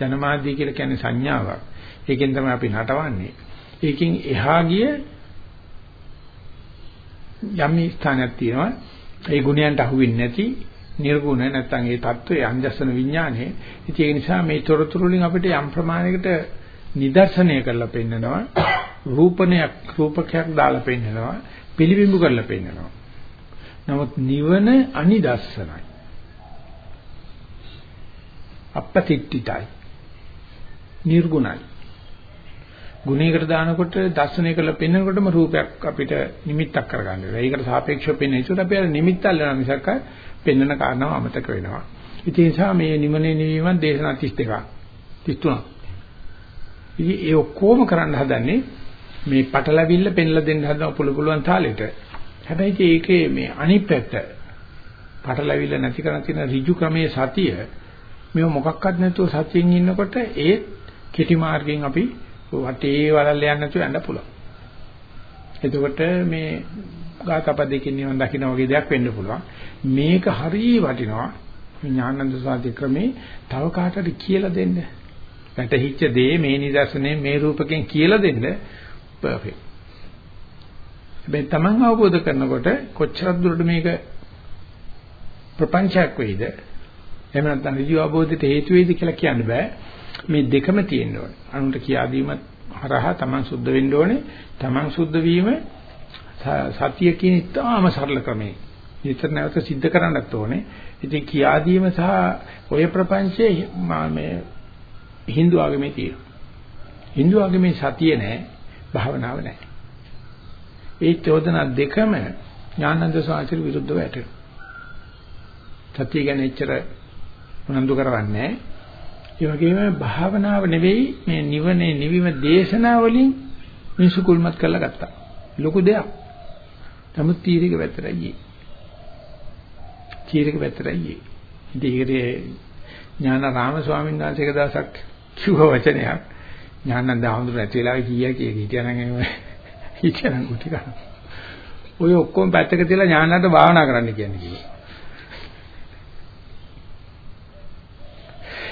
ජනමාධ්‍ය කියලා කියන්නේ සංඥාවක්. ඒකෙන් තමයි අපි නටවන්නේ. ඒකෙන් එහා ගිය යම් ස්ථානයක් තියෙනවා. ඒ ගුණයන්ට අහුවෙන්නේ නැති නිර්ගුණ නැත්නම් ඒ தত্ত্বය අංජසන විඥානේ. ඉතින් ඒ නිසා මේ තොරතුරු වලින් අපිට යම් ප්‍රමාණයකට නිදර්ශනය කරලා පෙන්නනවා. රූපණයක් රූපකයක් දාලා පෙන්නනවා. පිළිබිඹු කරලා පෙන්නනවා. නමුත් නිවන අනිදස්සනයි. අපපතිට්ඨිතයි. නිර්ගුණයි. ගුණයකට දානකොට දර්ශනය කරලා පෙන්වනකොටම රූපයක් අපිට නිමිත්තක් කරගන්න වෙනවා. ඒකට සාපේක්ෂව පෙන්වන. ඒකට අපි අර නිමිත්ත අල්ලන මිසක් පෙන්වන කාරණාව අමතක වෙනවා. ඉතින් ඒ නිසා මේ නිමනේ නිවීමන් දේශනා 32ක් 33ක්. ඉතින් ඒ ඔක්කොම කරන්න හදන්නේ මේ පටලවිල්ල පෙන්ලා දෙන්න හදන පුළු පුළුවන් තාලෙට. හැබැයි ඒකේ මේ අනිත් පැත්ත පටලවිල්ල නැති කරන තියෙන ඍජු ක්‍රමයේ සතිය මේ මොකක්වත් නැතුව සතියෙන් ඉන්නකොට ඒ කෙටි මාර්ගයෙන් අපි වටේ වලල්ල යන්න නැතුව යන්න පුළුවන්. එතකොට මේ ගාතපදයකින් නිවන් දකින්න වගේ දෙයක් වෙන්න පුළුවන්. මේක හරිය වටිනවා. ඥානන්ද සාධි ක්‍රමේ තව කාටද කියලා දෙන්න. වැටහිච්ච දේ මේ නිදර්ශනේ මේ රූපකෙන් කියලා දෙන්න පර්ෆෙක්ට්. හැබැයි Taman අවබෝධ කරනකොට කොච්චරක් දුරට මේක ප්‍රපංචයක් වෙයිද? එහෙම නැත්නම් ඍජු අවබෝධයට හේතු වෙයිද කියලා කියන්න බෑ. මේ දෙකම තියෙන්න ඕනේ. අනුන්ට කියා දීමත් හරහා Taman සුද්ධ වෙන්න ඕනේ. Taman සුද්ධ වීම සතිය කියන ඉතාම සරල ක්‍රමයේ. විතර නැවත සිද්ධ කරන්නත් ඕනේ. ඉතින් කියා දීම සහ ඔය ප්‍රපංචයේ මේ Hindu ආගමේ තියෙනවා. Hindu ආගමේ සතිය නැහැ, භාවනාව නැහැ. ඒ චෝදනා දෙකම ඥානන්ද සාචර විරුද්ධව ඇටෙනවා. සතිය ගැන එච්චර උනන්දු කරවන්නේ නැහැ. ඒ වගේම භාවනාව නෙවෙයි මේ නිවනේ නිවිම දේශනා වලින් මිනිසු කුල්මත් කරලා ගත්තා. ලොකු දෙයක්. නමුත් තීරික වැතරයි ගියේ. තීරික වැතරයි ගියේ. ඉතින් ඥානාරාම ස්වාමීන් වහන්සේ එක දවසක් කිව්ව වචනයක් ඥානන්ද ආඳුර නැති වෙලාවේ කීයක් කිය හිටියනම් එහෙම හිටියනම් කුටි ගන්න. ඔය ඔක්කොම පැත්තක තියලා ඥානන්ද භාවනා කරන්න කියන්නේ කිව්වා.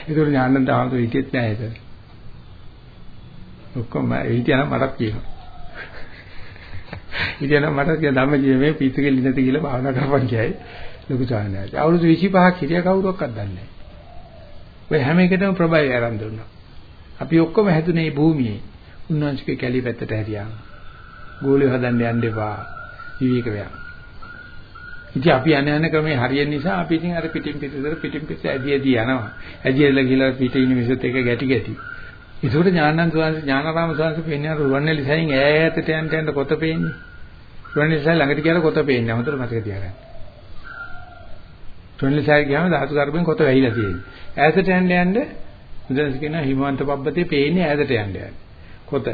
ඒකට ඥානන්ත ආමතු හිටියෙත් නෑ ඒක. ඔක්කොම හිටියනම් මටත් කියනවා. හිටියනම් මට කියන ධම්ම ජීවයේ පිටුකෙල් ඉඳති කියලා භාවනා කරපන් කියයි ලොකු සාහනයක්. අවුරුදු 25ක් හිටිය කවුරක්වත් දන්නේ නෑ. ඔය හැම එකටම ප්‍රබයි ආරම්භ දුන්නා. අපි ඔක්කොම හැදුනේ මේ භූමියේ. උන්වංශිකේ කැලි පැත්තට හැරියා. ගෝලිය හදන්න යන්න එපා. විවේක වෙනවා. ඉතින් අපි යන යන ක්‍රමේ හරියන නිසා අපි ඉතින් අර පිටින් පිටතට පිටින් පිට ඇදී ඇදී යනවා. ඇදීලා ගිහලා පිටේ ඉන්න මිනිස්සුත් එක ගැටි ගැටි. ඒකට ඥානන්ත ස්වාමීන් ඥානාරාම ස්වාමීන් පෙන්නේ රුවන්වැලි සයින් ඈතට යන්න යන්න කොත පේන්නේ. රුවන්වැලි සයින් ළඟට ගියාම කොත පේන්නේ. හොඳට මතක තියාගන්න. රුවන්වැලි සයින් ගියාම ධාතු ගර්භයෙන් කොත වැහිලා තියෙන්නේ. ඈතට යන්න යන්න බුදුන්ස කියන හිමවන්ත පබ්බතේ පේන්නේ ඈතට යන්න යන්න. කොත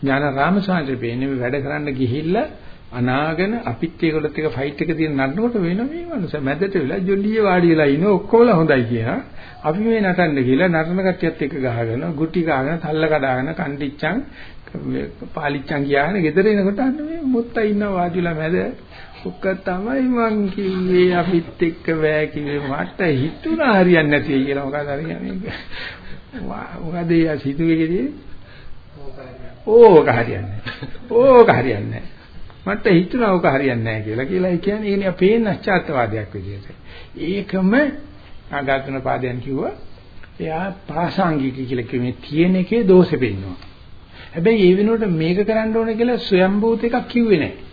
ඥානාරාම ස්වාමීන් පේන්නේ වැඩ කරන්න ගිහිල්ලා අනාගෙන අපිත් ඒගොල්ලොත් එක ෆයිට් එක තියෙන නඩනකොට වෙන මේ මනුස්සයා මැදට වෙලා ජොලියේ වාඩි වෙලා ඉන ඔක්කොමලා හොඳයි කියනවා. අපි මේ නටන්න කියලා නටන කට්ටියත් එක්ක ගහගෙන ගුටි ගහගෙන තල්ල කඩාගෙන කණ්ඩිච්චන් පාලිච්චන් ගියාගෙන ගෙදර එනකොට අන්න මේ මුත්තා ඉන්නවා වාඩිලා මැද ඔක්ක තමයි මං කිව්වේ. අපිත් එක්ක බෑ කිව්වේ. මට හිතුණා හරියන්නේ නැති කියලා. මොකද හරියන්නේ? මොකද ඒ සිතුවේකදී ඕක හරියන්නේ ඕක හරියන්නේ මට හිතුණා ඔක හරියන්නේ නැහැ කියලා. කියලා. ඒ කියන්නේ ඒනේ අපේ නැස්චාත්වාදයක් විදියට. ඒකම ආගතන පාදයන් කිව්වා. එයා ප්‍රාසංගික කියලා කියන්නේ තියෙන එකේ දෝෂෙ පෙන්නවා. හැබැයි ඒ වෙනුවට මේක කරන්න ඕනේ කියලා ස්වයම්භූත එකක් කිව්වේ නැහැ.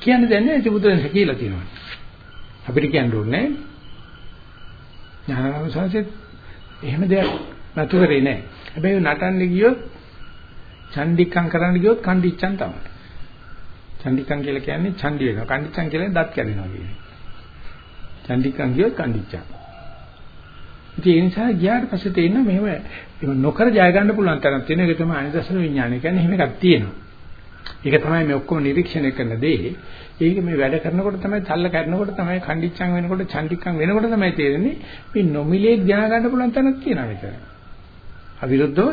කියන්නේ දැන් නෑ තිබුදුරෙන් කියලා තියෙනවා. අපිට කියන්න ඕනේ ඥානවම සංසෙත් එහෙම දෙයක් නතු කරේ නෑ. හැබැයි නටන්න ගියොත් චණ්ඩිකම් කරන්න ගියොත් කණ්ඩිච්චන් තමයි. චණ්ඩිකම් කියලා කියන්නේ චණ්ඩි වෙනවා. කණ්ඩිච්චන් කියන්නේ දත් කැඩෙනවා කියන්නේ. චණ්ඩිකම් ගියොත් කණ්ඩිච්චන්. ඉතින් ඒ නිසා ගියාට පස්සේ තේින්න මෙහෙම නොකර ජය ගන්න පුළුවන් තරම් තියෙන එක තමයි අනිදර්ශන විඥානය කියන්නේ එහෙම එකක් තියෙනවා. ඒක තමයි මේ ඔක්කොම නිරීක්ෂණය කරන දේ. ඒක මේ වැඩ කරනකොට තමයි තල්ල කැඩනකොට තමයි කණ්ඩිච්චන් වෙනකොට චණ්ඩිකම් වෙනකොට තමයි තේරෙන්නේ මේ නොමිලේ ඥාන ගන්න පුළුවන් තැනක් තියෙනවා මෙතන. අවිරුද්ධව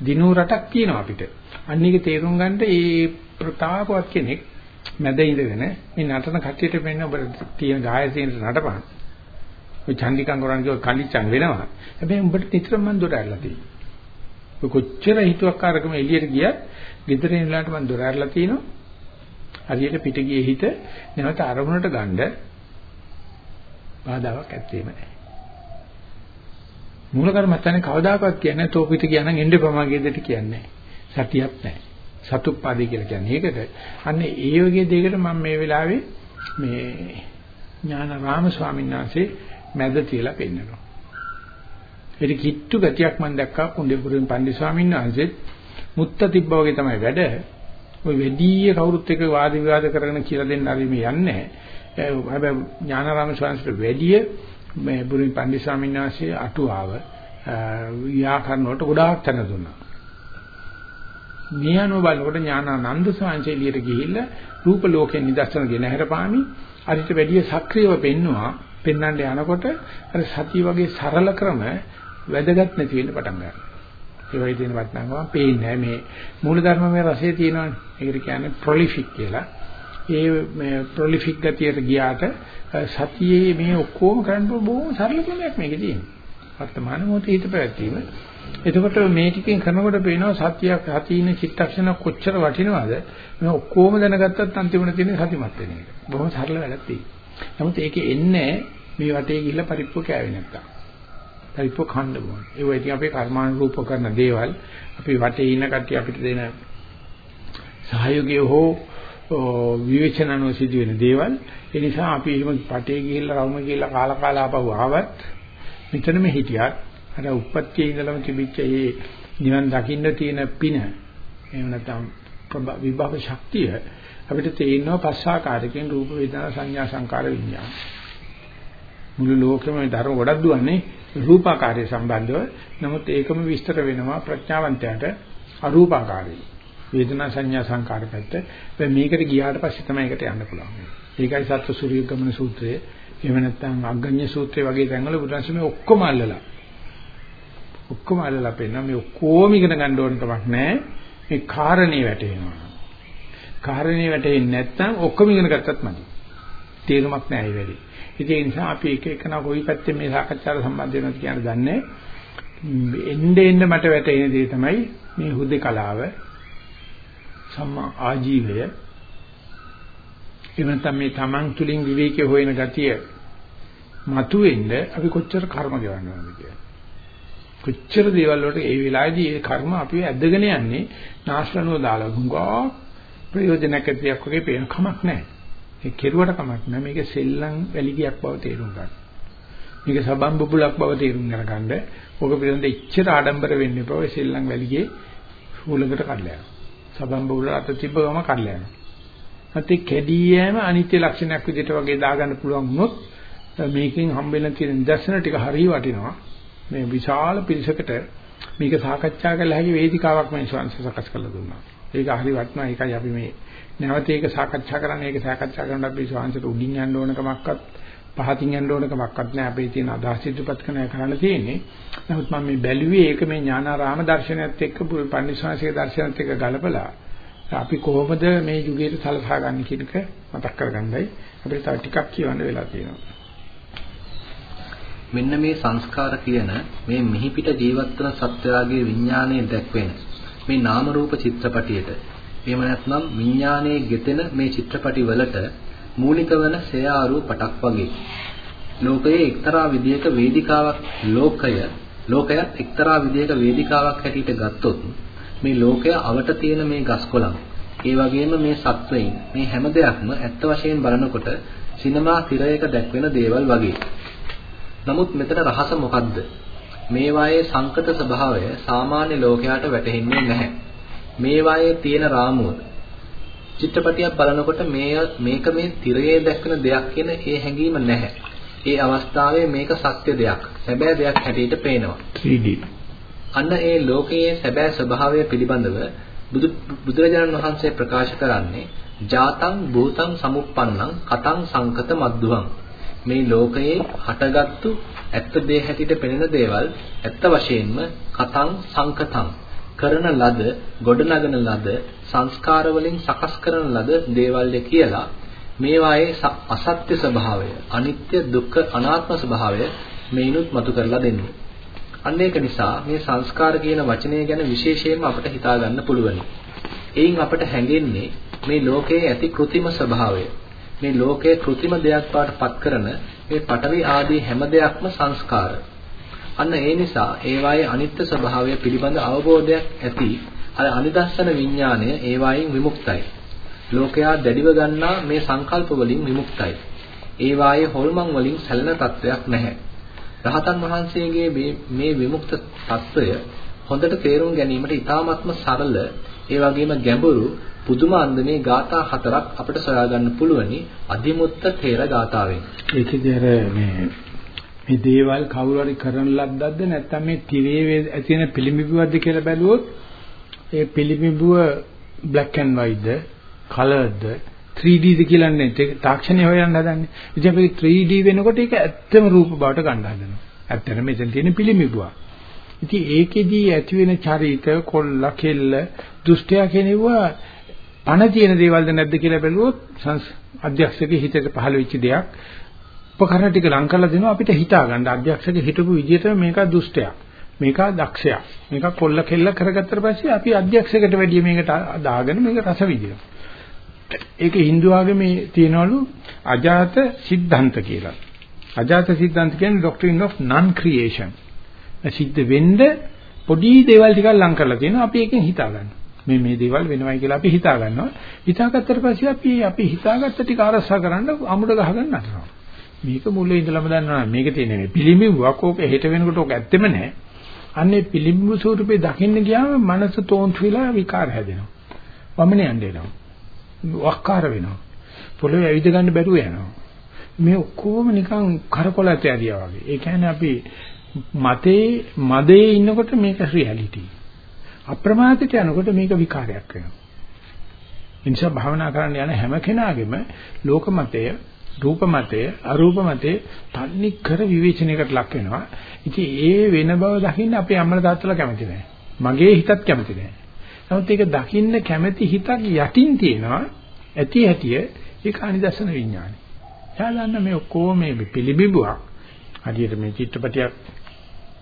දිනු රටක් තියෙනවා අපිට. අන්න ඒක තේරුම් ගන්නට ඒ ප්‍රතාපවත් කෙනෙක් මැද ඉඳගෙන මේ නටන කට්ටියට වෙන්න ඔබ තියෙන ගායසීනට නටපන්. ඔය චන්දිකම් කරන් කිව්ව කලිච්චන් වෙනවා. හැබැයි උඹට නිතරම මන් දොර ඇරලා තියෙනවා. ඔය කොච්චර හිතුවක්කාරකම එළියට ගියත් ගෙදර ඉන්නලාට මන් දොර ඇරලා තියෙනවා. හරියට පිට ගියේ හිත නැවත අරමුණට ගන්න බාධාවක් ඇත්තේම නැහැ. මූල කර්මස්ථානේ කවදාකවත් කියන්නේ තෝ පිට කියන එන්න ප්‍රමාගයේ දෙට කියන්නේ සතියක් නැහැ. සතුප්පාදේ කියලා කියන්නේ ඒකට. අන්න ඒ වගේ දෙයකට මම මේ වෙලාවේ මේ ඥානාරාම ස්වාමීන් වහන්සේ මැද තියලා පෙන්නනවා. ඒක කිට්ටු ගතියක් මම දැක්කා කුණ්ඩේපුරෙන් පන්දි ස්වාමීන් වහන්සේත් මුත්ත තිබ්බා වගේ තමයි වැඩ. ඔය වෙඩිය කවුරුත් එක්ක වාද විවාද කරගෙන කියලා දෙන්න හරි මේ යන්නේ. හැබැයි ඥානාරාම ස්වාමීන් වහන්සේට වැඩිය මේ බුරින් පන්දි ස්වාමීන් වහන්සේ අටුවාව ව්‍යාකරණ වලට ගොඩාක් තැන දුන්නා. මේ අනුව බලනකොට ඥානානන්ද ස්වාමීන් එළියට ගිහිල්ලා රූප ලෝකෙන් නිදර්ශන ගෙන හැරපාමි අරිට වැඩිය සක්‍රියව පෙන්නවා පෙන්වන්න යනකොට අර සතිය වගේ සරල ක්‍රම වැදගත් නැති වෙන්න පටන් ගන්නවා. ඒ වගේ දෙන වටනගම පේන්නේ මේ මූලධර්මයේ රසය තියෙනවානේ. ඒකට කියන්නේ ප්‍රොලිෆික් කියලා. ඒ මේ ප්‍රොලිෆික් ගතියට ගියාට සතියේ මේ ඔක්කොම කරන්න බොහොම සරල ක්‍රමයක් මේකේ තියෙනවා. වර්තමාන මොහොතේ හිත පැවැත්වීම. එතකොට මේ ටිකෙන් කරනකොට පේනවා සතියක් සතියින චිත්තක්ෂණ කොච්චර වටිනවද? මේ ඔක්කොම දැනගත්තත් අන්තිමට තියෙන සතිමත් වෙන එක. බොහොම සරල වැඩක් තියෙනවා. නමුත් ඒකේ එන්නේ මේ වටේ ගිහිල්ලා පරිප්පුව කෑවේ නැත්තම්. පරිප්පුව කන්න ඕනේ. ඒ වගේ අපේ කර්මානුරූප කරන දේවල් අපි වටේ ඉන්න කට්ටිය අපිට දෙන සහයෝගය හෝ විවේචනනෝ සිදු වෙන දේවල් ඒ නිසා අපි එහෙම පටේ ගිහිල්ලා රවුම ගිහිල්ලා කාලා කාලා ආපහු ආවත් මෙතනම හිටියත් අර උප්පත්තියේ ඉඳලම තිබිච්ච මේ නිවන් දකින්න තියෙන පින එහෙම නැත්නම් විභව ශක්තිය අපිට තේිනවා පස්සාකාරකෙන් රූප වේදනා සංඥා සංකාර විඥාන මුළු ලෝකෙම මේ ධර්ම ගොඩක් දුවන්නේ රූපාකාරය සම්බන්ධව නමුත් ඒකම විස්තර වෙනවා ප්‍රඥාවන්තයාට අරූපාකාරයි වේදනා සංඥා සංකාර පැත්ත. දැන් මේකට ගියාට පස්සේ තමයි ඒකට යන්න පුළුවන්. ඒකයි සත්‍ය සූර්ය ගමන සූත්‍රය. එහෙම නැත්නම් අග්ගඤ්ඤ සූත්‍රය වගේ තැන්වල බුදුන්සේ මේ ඔක්කොම අල්ලලා. ඔක්කොම අල්ලලා පෙන්නන මේ ඔක්කොම ඉගෙන ගන්න ඕන කමක් නැහැ. මේ කාරණේ වැටෙනවා. කාරණේ වැටෙන්නේ නැත්නම් ඔක්කොම ඉගෙන ගත්තත් මදි. තේරුමක් නැහැ ඒ වෙලේ. ඒ නිසා අපි එක එකනා කොයි පැත්තෙන් මේ සාකච්ඡාවට සම්බන්ධ වෙනවද කියන දන්නේ. එන්න එන්න මට වැටෙන දේ තමයි මේ හුදේ කලාව සම්මා ආජීවය එහෙම නැත්නම් මේ තමන් තුලින් විවේකයේ හොයන ගතිය මතුවෙන්න අපි කොච්චර කර්ම ගෙවන්නවද කියලා. කොච්චර දේවල් වලට ඒ වෙලාවේදී ඒ කර්ම අපි ඇදගෙන යන්නේ නාශලනුව දාලා ගුංගා ප්‍රයෝජනක දෙයක් වගේ පේන කමක් නැහැ. ඒ කෙරුවට කමක් නැහැ. මේක සෙල්ලම් වැලිගයක් බව තේරුම් ගන්න. මේක සබම් බුබුලක් බව තේරුම් ගන්න. ඔක පිළිබඳ ඉච්ඡර ආඩම්බර වෙන්න එපා. ඔය සෙල්ලම් වැලිගේ හුලකට කඩලා යනවා. සබම් බවුල අත තිබ්බ ගම කඩලා යනවා. නැත්නම් කැඩී යෑම අනිත්‍ය ලක්ෂණයක් විදිහට වගේ දාගන්න පුළුවන් වුණොත් මේකෙන් හම්බෙන තියෙන නිදර්ශන ටික හරිය වටිනවා. මේ විශාල පිරිසකට මේක සාකච්ඡා කළ හැකි වේදිකාවක් මේ ශාන්ස සකස් කරලා දුන්නා. ඒක හරි වටිනවා. ඒකයි අපි මේ නැවත ඒක සාකච්ඡා කරන්නේ. ඒක සාකච්ඡා කරනකොට අපි ශාන්සට උඩින් යන්න ඕන කමක්වත් පහතින් යන්න ඕන කමක්වත් නැහැ. අපේ තියෙන අදහස් ඉදිරිපත් කරන කරන්න තියෙන්නේ. නමුත් මම මේ බැලුවේ ඒක මේ ඥානාරාම දර්ශනයත් එක්ක පන්සිවාසික දර්ශනයත් එක්ක ගලපලා අපි කොහොමද මේ යුගයට සලසා ගන්න කියන එක මතක් කරගන්නයි අපිට තව ටිකක් කියවන්න වෙලා තියෙනවා. මෙන්න මේ සංස්කාර කියන මේ මිහිපිට ජීවත් වන සත්‍යයගේ විඥානයේ දැක්වෙන මේ නාම රූප චිත්‍රපටියට එහෙම නැත්නම් විඥානයේ ගෙතෙන මේ චිත්‍රපටි වලට මූලික වන සයාරු පටක් වගේ ලෝකයේ එක්තරා විදියක වේදිකාවක් ලෝකය ලෝකයත් එක්තරා විදියක වේදිකාවක් හැටියට ගත්තොත් මේ ලෝකය අවට තියෙන මේ ගස්කොළන් ඒ වගේම මේ සත්වයින් මේ හැම දෙයක්ම ඇත්ත වශයෙන් බලනකොට සිනමා තිරයක දැක්වෙන දේවල් වගේ. නමුත් මෙතන රහස මොකද්ද? මේවායේ සංකත ස්වභාවය සාමාන්‍ය ලෝකයාට වැටහෙන්නේ නැහැ. මේවායේ තියෙන රාමුව චිත්‍රපටියක් බලනකොට මේ මේක මේ තිරයේ දැක්වෙන දෙයක් කියන ඒ හැඟීම නැහැ. ඒ අවස්ථාවේ මේක සත්‍ය දෙයක්. සැබෑ දෙයක් හැටියට පේනවා. 3D. අන්න ඒ ලෝකයේ සැබෑ ස්වභාවය පිළිබඳව බුදු බුදුරජාණන් වහන්සේ ප්‍රකාශ කරන්නේ ජාතං භූතං සමුප්පන්නං කතං සංකත මද්දුවං මේ ලෝකයේ හටගත්තු ඇත්ත දේ හැටියට පෙනෙන දේවල් ඇත්ත වශයෙන්ම කතං සංකතං කරන ලද ගොඩනගන ලද සංස්කාර වලින් සකස් කරන ලද දේවල්ය කියලා මේවායේ අසත්‍ය ස්වභාවය අනිත්‍ය දුක්ඛ අනාත්ම ස්වභාවය මේනුත් මතු කරලා දෙන්නේ. අන්න ඒක නිසා මේ සංස්කාර කියන වචනය ගැන විශේෂයෙන්ම අපිට හිතා ගන්න පුළුවනි. එයින් අපට හැඟෙන්නේ මේ ලෝකයේ ඇති કૃතිම ස්වභාවය. මේ ලෝකයේ કૃතිම දෙයක් බවට පත් කරන මේ පටවි ආදී හැම දෙයක්ම සංස්කාර. අන්න ඒ නිසා ඒවායේ අනිත්‍ය ස්වභාවය පිළිබඳ අවබෝධයක් ඇති අර අනිදස්සන විඥාණය ඒවායින් විමුක්තයි. ලෝකයා දැඩිව ගන්නා මේ සංකල්ප වලින් විමුක්තයි. ඒවායේ හොල්මන් වලින් සැලෙන තත්වයක් නැහැ. රහතන් වහන්සේගේ මේ විමුක්ත తত্ত্বය හොඳට තේරුම් ගැනීමට ඉතාමත්ම සරල ඒ වගේම ගැඹුරු පුදුම අන්දමේ ગાථා හතරක් අපිට සොයා ගන්න පුළුවනි අධිමුත්ත තේර ગાතාවෙන්. ඒකදී අර මේ මේ දේවල් කවුරු හරි කරන ලද්දක්ද නැත්නම් මේ තිරේ ඇති වෙන පිළිඹුවක්ද කියලා බැලුවොත් ඒ පිළිඹුව black and white the colored the 3D ද කියලා නේ තාක්ෂණය හොයන්න හදන්නේ. ඉතින් අපි 3D වෙනකොට ඒක ඇත්තම රූප බවට ගන්න හදනවා. ඇත්තටම මෙතන තියෙන පිළිඹුව. ඉතින් ඒකෙදී ඇති වෙන චරිත කොල්ල කෙල්ල දුෂ්ටයා කෙනෙවුවා පණ තියෙන දේවල්ද නැද්ද කියලා බැලුවොත් අධ්‍යක්ෂකගේ හිතට පහළ වෙච්ච දෙයක් උපකරණ ටික ලං කරලා දෙනවා අපිට හිතා ගන්න. අධ්‍යක්ෂක හිටපු විදිහට මේක දුෂ්ටයක්. මේක දක්ෂයක්. මේක කොල්ල කෙල්ල කරගත්තට පස්සේ අපි අධ්‍යක්ෂකට වැඩිය මේකට දාගෙන මේක රස විදිනවා ඒක Hindu ආගමේ තියනවලු අජාත සිද්ධාන්ත කියලා. අජාත සිද්ධාන්ත කියන්නේ doctrine of non creation සිද්ධ වෙන්න පොඩි දේවල් ටිකක් ලං කරලා තියෙනවා. අපි ඒකෙන් හිතා ගන්නවා මේ මේ දේවල් වෙනවයි කියලා අපි හිතා ගන්නවා. හිතාගත්තට පස්සේ අපි අපි හිතාගත්ත ටික අරසා කරන්න අමුඩ ගහගන්න හදනවා. මේක මුලින් ඉඳලම දන්නවා මේක තියෙන මේ පිළිඹුවක් ඕක හෙට වෙනකොට ඕක ඇත්තෙම නැහැ. අන්නේ පිළිඹු ස්වරූපේ දකින්න ගියාම මනස තෝන්තු වෙලා විකාර හැදෙනවා. වමනේ යන්න එනවා. වක්කාර වෙනවා. පොළවේ ඇවිද ගන්න බැරුව යනවා. මේ ඔක්කොම නිකන් කරකොලත ඇරියා වගේ. ඒ කියන්නේ අපි මතේ මදේ ඉන්නකොට මේක රියැලිටි. අප්‍රමාදිත යනකොට මේක විකාරයක් වෙනවා. ඒ නිසා භාවනා කරන්න යන හැම කෙනාගේම ලෝක මතය, රූප මතය, අරූප මතය තන්නේ කර විවේචනයකට ලක් වෙනවා. ඉතින් ඒ වෙන බව දකින්න අපේ අම්මලා තාත්තලා කැමති නැහැ. මගේ හිතත් කැමති නැහැ. නමුත් ඒක දකින්න කැමැති හිතක් යටින් තියෙනවා. ඇති හැටිය ඒක අනිදර්ශන විඥානයි. එයා දන්න මේ ඔක්කොම මේ පිළිබිඹුවක්. හරියට මේ චිත්‍රපටියක්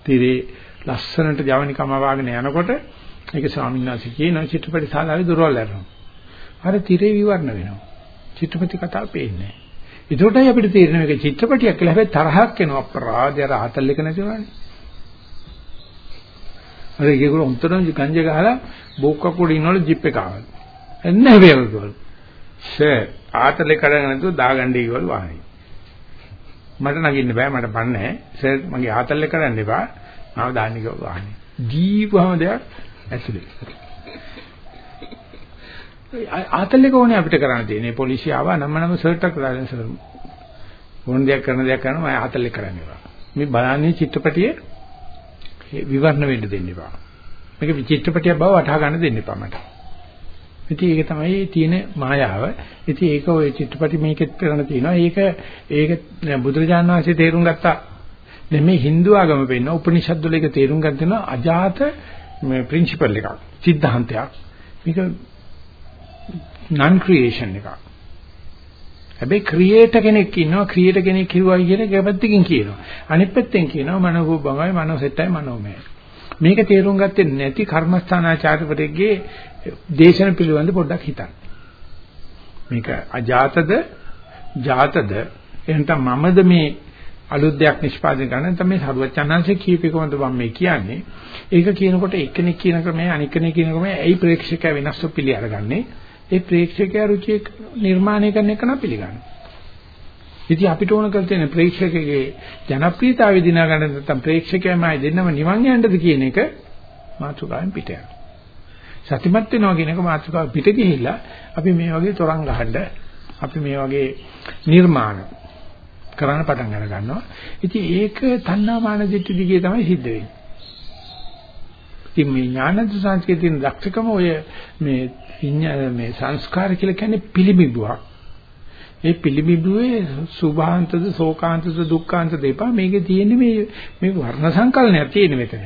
තිරේ ලස්සනට ජවනිකම වාගෙන යනකොට ඒක ස්වාමීන් වහන්සේ කියන චිත්‍රපට ශාලාවේ දොරවල් ඇරනවා. අර තිරේ විවරණ වෙනවා. චිත්‍රපටි කතාව පේන්නේ නැහැ. ඒකටයි අපිට තේරෙන මේක චිත්‍රපටියක් කියලා හැබැයි තරහක් එනවා අපරාධය අර ආතල් එක නැතිවනේ. අර ඒගොල්ලෝ උන්තරම් ගංජ ගහලා බෝක්ක කුඩ ඉන්නවලු ජිප් එක ආවලු. එන්නේ වේවලු. ෂේ ආතල් එක කරගෙන නැතුව දාගන්න ඉවල් වාහනේ. මට නගින්න බෑ මට බන්නේ. සර් මගේ ආතල් එක කරන්න එපා. මාව දාන්න කිව්වා වාහනේ. දීපුවම දෙයක් ඇතුලේ. ආතල්ලේක ඕනේ අපිට කරන්න තියෙන්නේ. පොලිසිය ආවා නම නම සර්ට් එකක් දාගෙන සර්. ඕන දෙයක් කරන දෙයක් කරනවා මම ආතල්ලේ කරන්නේ. මේ බලන්නේ චිත්‍රපටියේ විවරණ වෙන්න දෙන්න එපා. මේක චිත්‍රපටියක් බව වටහා ගන්න දෙන්න එපා මට. ඉතින් ඒක තමයි තියෙන මායාව. ඉතින් ඒක ওই චිත්‍රපටි මේකෙත් කරන්න තියෙනවා. ඒක ඒක බුදුරජාණන් වහන්සේ තේරුම් ගත්තා. දැන් මේ Hindu ආගම වෙන්න උපනිෂද් වල ඒක තේරුම් ගන්න තියෙනවා අජාත මේ ප්‍රින්සිපල් එකක් සිද්ධාන්තයක් මේක non creation එකක්. හැබැයි ක්‍රියේටර් කෙනෙක් ඉන්නවා ක්‍රියේටර් කෙනෙක් කිව්වයි කියන එක පැත්තකින් කියනවා. අනිත් පැත්තෙන් කියනවා මනෝ බංගයි මනෝ සෙට්ටයි මනෝමය මේක තේරුම් ගත්තේ නැති කර්මස්ථානාචාර්යවරයෙක්ගේ දේශන පිළිබඳ පොඩ්ඩක් හිතන්න. මේක අජාතද? ජාතද? එහෙනම් මමද මේ අලුත් දෙයක් නිෂ්පාදනය කරන නැත්නම් මේ සරුවචනංශේ කීපෙකමද මම මේ කියන්නේ. ඒක කියනකොට එක්කෙනෙක් කියන ක්‍රමය අනික් කෙනෙක් කියන ක්‍රමය ඇයි ප්‍රේක්ෂකයා වෙනස්ව පිළි අරගන්නේ? ඒ ප්‍රේක්ෂකයා රුචිය නිර්මාණය කරන එක නම් පිළිගන්න. ඉතින් අපිට ඕන කර තියෙන ප්‍රේක්ෂකගේ ජනප්‍රියතාවය දිනා ගන්න නැත්නම් ප්‍රේක්ෂකයාමයි දෙන්නම නිවන් යන්නද කියන එක මාතෘකාවෙන් පිට යනවා. සතිමත් වෙනවා කියන එක මාතෘකාව පිට ගිහිල්ලා අපි මේ වගේ තරංග ගහන්න අපි මේ වගේ නිර්මාණ කරන්න පටන් අර ගන්නවා. ඉතින් ඒක තණ්හා මාන දිට්ඨි දිගේ තමයි සිද්ධ වෙන්නේ. ඉතින් මේ ඥානද සංස්කෘතියේ තියෙන දක්ෂකම ඔය මේ මේ සංස්කාර කියලා කියන්නේ පිළිඹුවක්. ඒ පිළිඹුවේ සුභාන්තද ශෝකාන්තද දුක්ඛාන්තද දෙපා මේකේ තියෙන්නේ මේ මේ වර්ණ සංකල්පනයක් තියෙන මෙතන.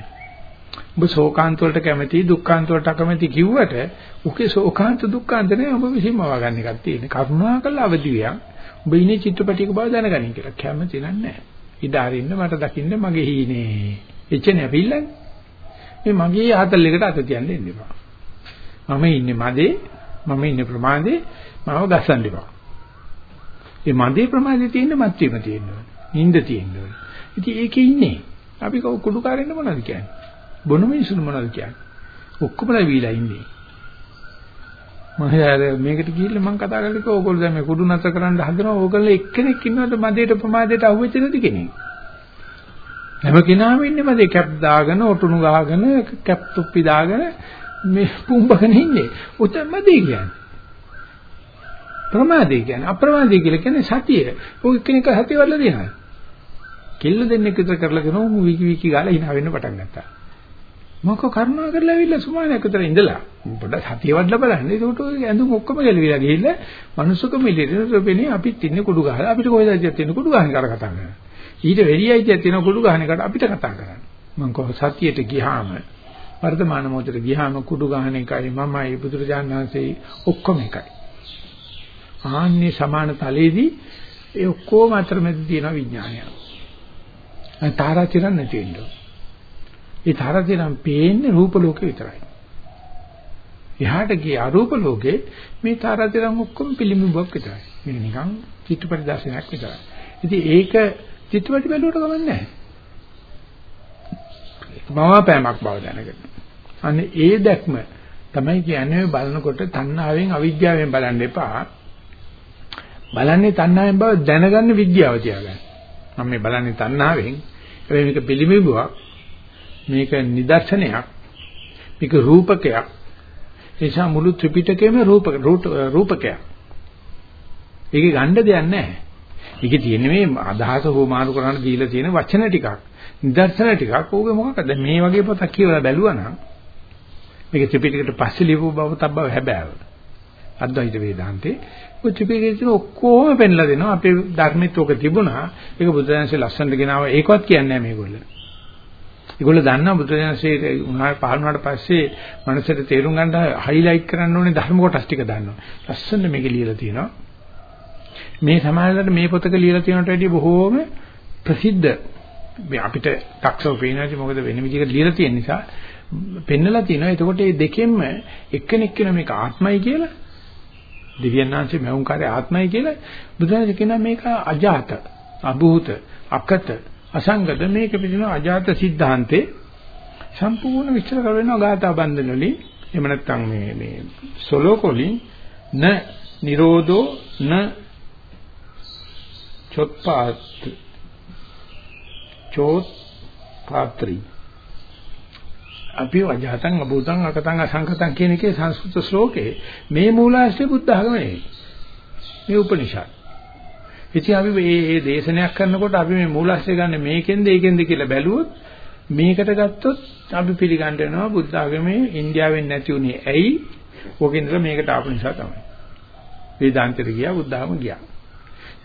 ඔබ ශෝකාන්ත වලට කැමති දුක්ඛාන්ත වලට අකමැති කිව්වට උකේ ශෝකාන්ත දුක්ඛාන්ත නේ ඔබ විසින්ම වගන්න එකක් තියෙන්නේ. කරුණාකරලා අවදි වියක්. ඔබ ඉන්නේ චිත්‍රපටයක බව දැනගනින් කියලා. කැමති නෑ. ඉඩ අරින්න මට දකින්න මගේ හීනේ. එච්චනේ අපිල්ලන්නේ. මේ මගේ ආතල් එකට අත තියන්න එන්න එපා. මම ඉන්නේ මදේ මම ඉන්නේ ප්‍රමාදේ මාව ගස්සන්න එපා. ඒ මදේ ප්‍රමාදේ තියෙන මත්වීම තියෙනවා. නිින්ද තියෙනවා. ඉතින් ඒකේ ඉන්නේ. අපි කුඩු කාරෙන්න මොනවද කියන්නේ? බොන මිනිස්සුන් මොනවද කියන්නේ? ඔක්කොමලා වීලා ඉන්නේ. මම මේකට ගිහිල්ලා මම කතා කරලා කිව්වා ඕගොල්ලෝ දැන් මේ කුඩු නැතර කරන්න හදනවා ඕගොල්ලෝ එක්කෙනෙක් ඉන්නවද මදේට ප්‍රමාදයට අහුවෙච්ච නැති කෙනෙක්. හැම කෙනාම ඉන්නේ මදේ කැප් දාගෙන ඔටුනු ගහගෙන කැප් තුප්පි දාගෙන මේ පුම්බගෙන ඉන්නේ. උතන මදේ කියන්නේ. ප්‍රමාදේ කියන්නේ අප්‍රමාදේ කියලා කියන්නේ සතිය. ඔය එක්කෙනෙක් සතිය වල දෙනවා. කෙල්ල දෙන්නෙක් විතර කරලා කරනවා විකි විකි ගාලා hina වෙන්න පටන් ගත්තා. මොකක් කරුණා කරලා ඇවිල්ලා සුමානයක් විතර ඉඳලා පොඩ්ඩක් සතිය වඩලා බලන්න. ඒකට ඇඳුම් ඔක්කොම ගැලවිලා ගිහිල්ලා මනුස්සකම ඉලිරෙන වෙන්නේ අපිත් ඉන්නේ කුඩු ගහලා අපිට කොහෙද ඇවිත් තියෙන කුඩු ගහන කර කතා කරන්නේ. ඊට වැඩි අයිතියක් තියෙන කුඩු ගහන එකට අපිට කතා කරන්නේ. මම කොහොම සතියට ගියාම වර්තමාන මොහොතේ ගියාම කුඩු ගහන එකයි මමයි බුදුරජාණන් වහන්සේ ඔක්කොම එකයි. ආන්නේ සමාන තලයේදී ඒ ඔක්කොම අතරමැද තියෙන විඥානය. අය තාරාතිරන් නැති වෙන්නේ. ඒ තාරාතිරන් පේන්නේ රූප ලෝකේ විතරයි. එහාට ගිය අරූප ලෝකේ මේ තාරාතිරන් ඔක්කොම පිළිඹුවක් විතරයි. මේක නිකන් චිත්‍රපට දර්ශනයක් විතරයි. ඉතින් ඒක චිත්‍රපට බැලුවට කමක් නැහැ. මවාපෑමක් බව දැනගන්න. අන්න ඒ දැක්ම තමයි කියන්නේ බලනකොට තණ්හාවෙන් අවිද්‍යාවෙන් බලන්න එපා. බලන්නේ තණ්හාවෙන් බව දැනගන්න විද්‍යාව තියාගන්න. මම මේ බලන්නේ තණ්හාවෙන්. හැබැයි මේක පිළිඹුවක්. මේක නිදර්ශනයක්. මේක රූපකයක්. ඒ නිසා මුළු ත්‍රිපිටකයේම රූපක රූපකයක්. ඒකේ ගන්න දෙයක් නැහැ. ඒකේ තියෙන්නේ මේ අදහස හොමාරු කරන්න දීලා තියෙන වචන ටිකක්. නිදර්ශන ටිකක්. ඕකේ මොකක්ද? මේ වගේ පොතක් කියවලා බැලුවා නම් මේක ත්‍රිපිටකයට පස්සේ ලියපු බව තබ්බව හැබෑව. අද්වෛත වේදාන්තේ. ඔය ත්‍රිපිටකයේ තියෙන ඔක්කොම පෙන්ලා දෙනවා. අපේ ධර්මෙත් ඔක තිබුණා. ඒක බුදුදහමේ ලස්සනට ගෙනාව. ඒකවත් කියන්නේ නැහැ මේගොල්ලෝ. ඒගොල්ලෝ දන්නවා බුදුදහමේ උනාට පහළ වුණාට පස්සේ මනසට තේරුම් ගන්න හයිලයිට් කරන්න ඕනේ ධර්ම කොටස් ටික දන්නවා. ලස්සනට මේක ලියලා තියෙනවා. මේ සමාජයට මේ පොතක ලියලා තියෙනට වැඩිය බොහෝම ප්‍රසිද්ධ. අපිට දක්ෂව පේනවා මොකද වෙන විදිහකට ලියලා තියෙන නිසා පෙන්නලා තිනවා එතකොට මේ දෙකෙන්ම එක්කෙනෙක් කියන මේක ආත්මයි කියලා දිව්‍යඥාන්සේ මෞං කාර්ය ආත්මයි කියලා බුදුරජාණන් කියනවා මේක අජාත අභූත අකත අසංගත. මේක පිළිබඳ අජාත සිද්ධාන්තේ සම්පූර්ණ විස්තර කරවෙනවා ගාථා බන්ධන වලින්. එහෙම නැත්නම් මේ මේ සොලෝකොලින් න නිරෝධෝ න චොත්පාත් චෝත් පාත්‍රි අපි වජහතං අභූතං අකතං අසංකතං කියන එකේ සංස්කෘත ශ්ලෝකේ මේ මූලාශ්‍රය බුද්ධ ආගම නෙවෙයි මේ උපනිෂද් ඉතින් අපි මේ මේ දේශනයක් කරනකොට අපි මේ මූලාශ්‍රය ගන්න මේකෙන්ද ඒකෙන්ද කියලා බැලුවොත් මේකට ගත්තොත් අපි පිළිගන්න වෙනවා බුද්ධ ආගමේ ඉන්දියාවෙන් නැති උනේ ඇයි? ඕකෙන්ද මේකට ආපු නිසා තමයි. වේදාන්තෙට ගියා බුද්ධ ආගම ගියා.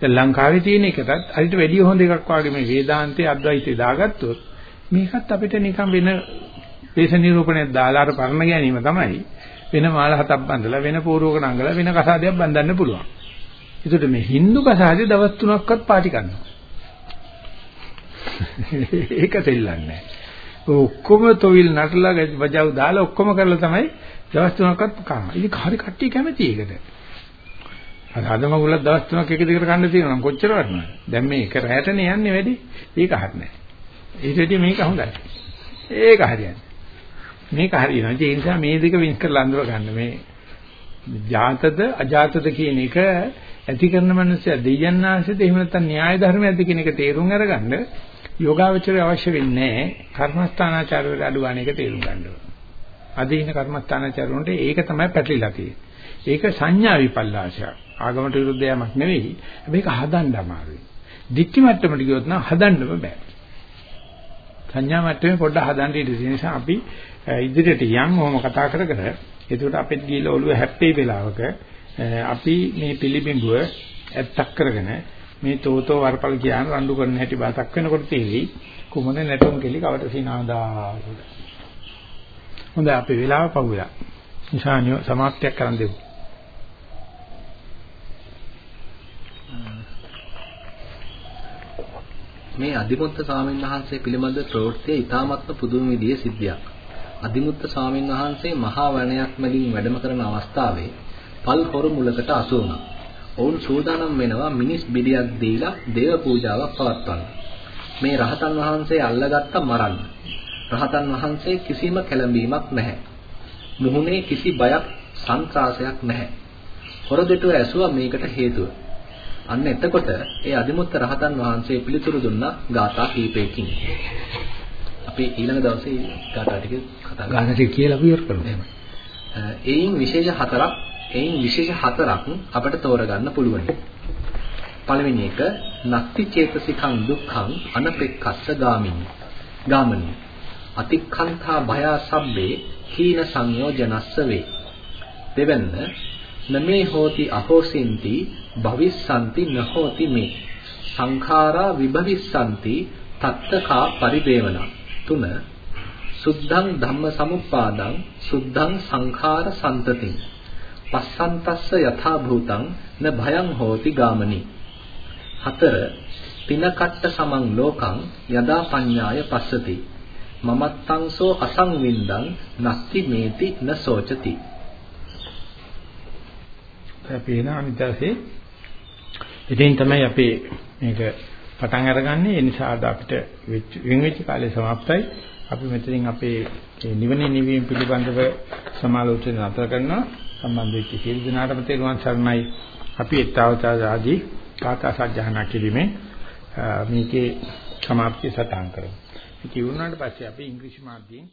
දැන් ලංකාවේ තියෙන එකටත් අරිට වැඩිය හොඳ එකක් වාගේ මේ වේදාන්තයේ අද්වෛතය දාගත්තොත් මේකත් අපිට නිකන් වෙන දේශ නිරූපණයක් දාලා අර පරණ ගැනීම තමයි වෙන මාල හතක් බඳලා වෙන පෝරුවක නංගලා වෙන කසාදයක් බඳන්න පුළුවන්. ඒකට මේ Hindu කසාදේ දවස් තුනක්වත් පාටි කරනවා. ඒක දෙල්ලන්නේ ඔක්කොම තොවිල් නටලා වජව දාලා ඔක්කොම කරලා තමයි දවස් තුනක්වත් කනවා. ඉතින් හරි කට්ටිය කැමති ඒකට. අර අද මගුලක් දවස් තුනක් එක දිගට කන්න තියෙනවා නම් කොච්චර වටනවද? දැන් මේ එක රැටනේ යන්නේ වැඩි. ඒක හරියන්නේ. ඊට වැඩිය මේක හොඳයි. ඒක හරියන්නේ. මේක හරියනවා. ඒ නිසා මේ දෙක වින් කරලා අඳුර ගන්න මේ ජාතද අජාතද කියන එක ඇති කරන මනුස්සය දෙයයන්ාංශද එහෙම නැත්නම් න්‍යාය ධර්මයක්ද කියන එක තේරුම් අරගන්න යෝගාවචරය අවශ්‍ය වෙන්නේ කර්මස්ථානාචාරවල අඩුවාන එක තේරුම් ගන්න ඕන. අද ඉන්න කර්මස්ථානාචාර වලට ඒක තමයි පැටලිලා තියෙන්නේ. ඒක සංඥා විපල්ලාශයක්. ආගමට විරුද්ධ යමක් නෙවෙයි. මේක හදන්න අමාරුයි. දික්ටි මට්ටමට ගියොත් නම් හදන්නම බෑ. සංඥා මට්ටමේ පොඩ්ඩක් හදන්න ඉඩ තියෙන නිසා අපි ඉදිරියට යන් ඔහොම කතා කර කර එතකොට අපිට ගිහලා ඔළුව හැප්පේ වෙලාවක අපි මේ පිළිබිඹුව ඇත්තක් කරගෙන මේ තෝතෝ වරපල් කියන රණ්ඩු කරන හැටි බාතක් වෙනකොට තේරෙයි කුමන නැටුම් කෙලි කවට සිනාදා හොඳයි අපි වෙලාව පහුවෙලා නිසානිය සමාප්තියක් කරන් දෙමු මේ අධිමුත්ත ස්වාමීන් වහන්සේ පිළිබඳ ප්‍රවෘත්තිය ඊ타මත්ම පුදුම විදිහේ සිද්ධියක්. අදිමුත්ත ස්වාමීන් වහන්සේ මහා වනයක් මැදින් වැඩම කරන අවස්ථාවේ පල් හොරු මුලකට අසු වුණා. ඔවුන් සූදානම් වෙනවා මිනිස් බිඩියක් දීලා දේව පූජාවක් පවත්වන්න. මේ රහතන් වහන්සේ අල්ලගත්ත මරන්න. රහතන් වහන්සේ කිසිම කැළඹීමක් නැහැ. මුහුණේ කිසි බයක් සංත්‍රාසයක් නැහැ. හොරදෙටුව ඇසුවා මේකට හේතුව. අන්න එතකොට ඒ අදිමුත්ත රහතන් වහන්සේ පිළිතුරු දුන්නා ගාථා කීපයකින්. අපි ඊළඟ දවසේ ගාථා ටික කතා. ගාථා ටික කියලා අපි ඉවර කරමු. එයින් විශේෂ හතරක් එයින් විශේෂ හතරක් අපිට තෝරගන්න පුළුවන්. පළවෙනි එක නක්ති චේතසිකං දුක්ඛං අනපෙක්ඛස්ස ගාමිනී. ගාමනී. අතික්ඛන්තා භය සබ්බේ හීන සංයෝජනස්ස වේ. දෙවන්න නමේ හෝති අහෝසින්ති භවිස්සanti නහෝති මේ. සංඛාරා විභවිස්සanti තත්තකා පරිදේවන. තුන සුද්ධං ධම්ම සමුප්පාදං සුද්ධං සංඛාර සම්තතින් පස්සන්තස්ස යථා භූතං න භයං හෝති ගාමනී හතර පිනකට්ට සමං ලෝකං යදා පඤ්ඤාය පස්සති මමත්තංසෝ අසංවින්දං නස්ති මේති න සෝචති අපි එන අනිදාසේ ඉතින් තමයි අපේ මේක පටන් අරගන්නේ. ඒ නිසා අද අපිට වෙන් වෙච්ච කාලය સમાප්තයි. අපි මෙතනින් අපේ නිවනේ නිවීම පිළිබඳව සමාලෝචන නතර කරනවා. සම්බන්ධ වෙච්ච සියලු දෙනාටම තෙරුවන් සරණයි. අපි ඊතාවතාවාදී කාථා සජ්ජහනා කිරීමේ මේකේ સમાප්තිය සටහන් කරමු. ඉතින් වුණාට පස්සේ අපි ඉංග්‍රීසි මාධ්‍යයෙන්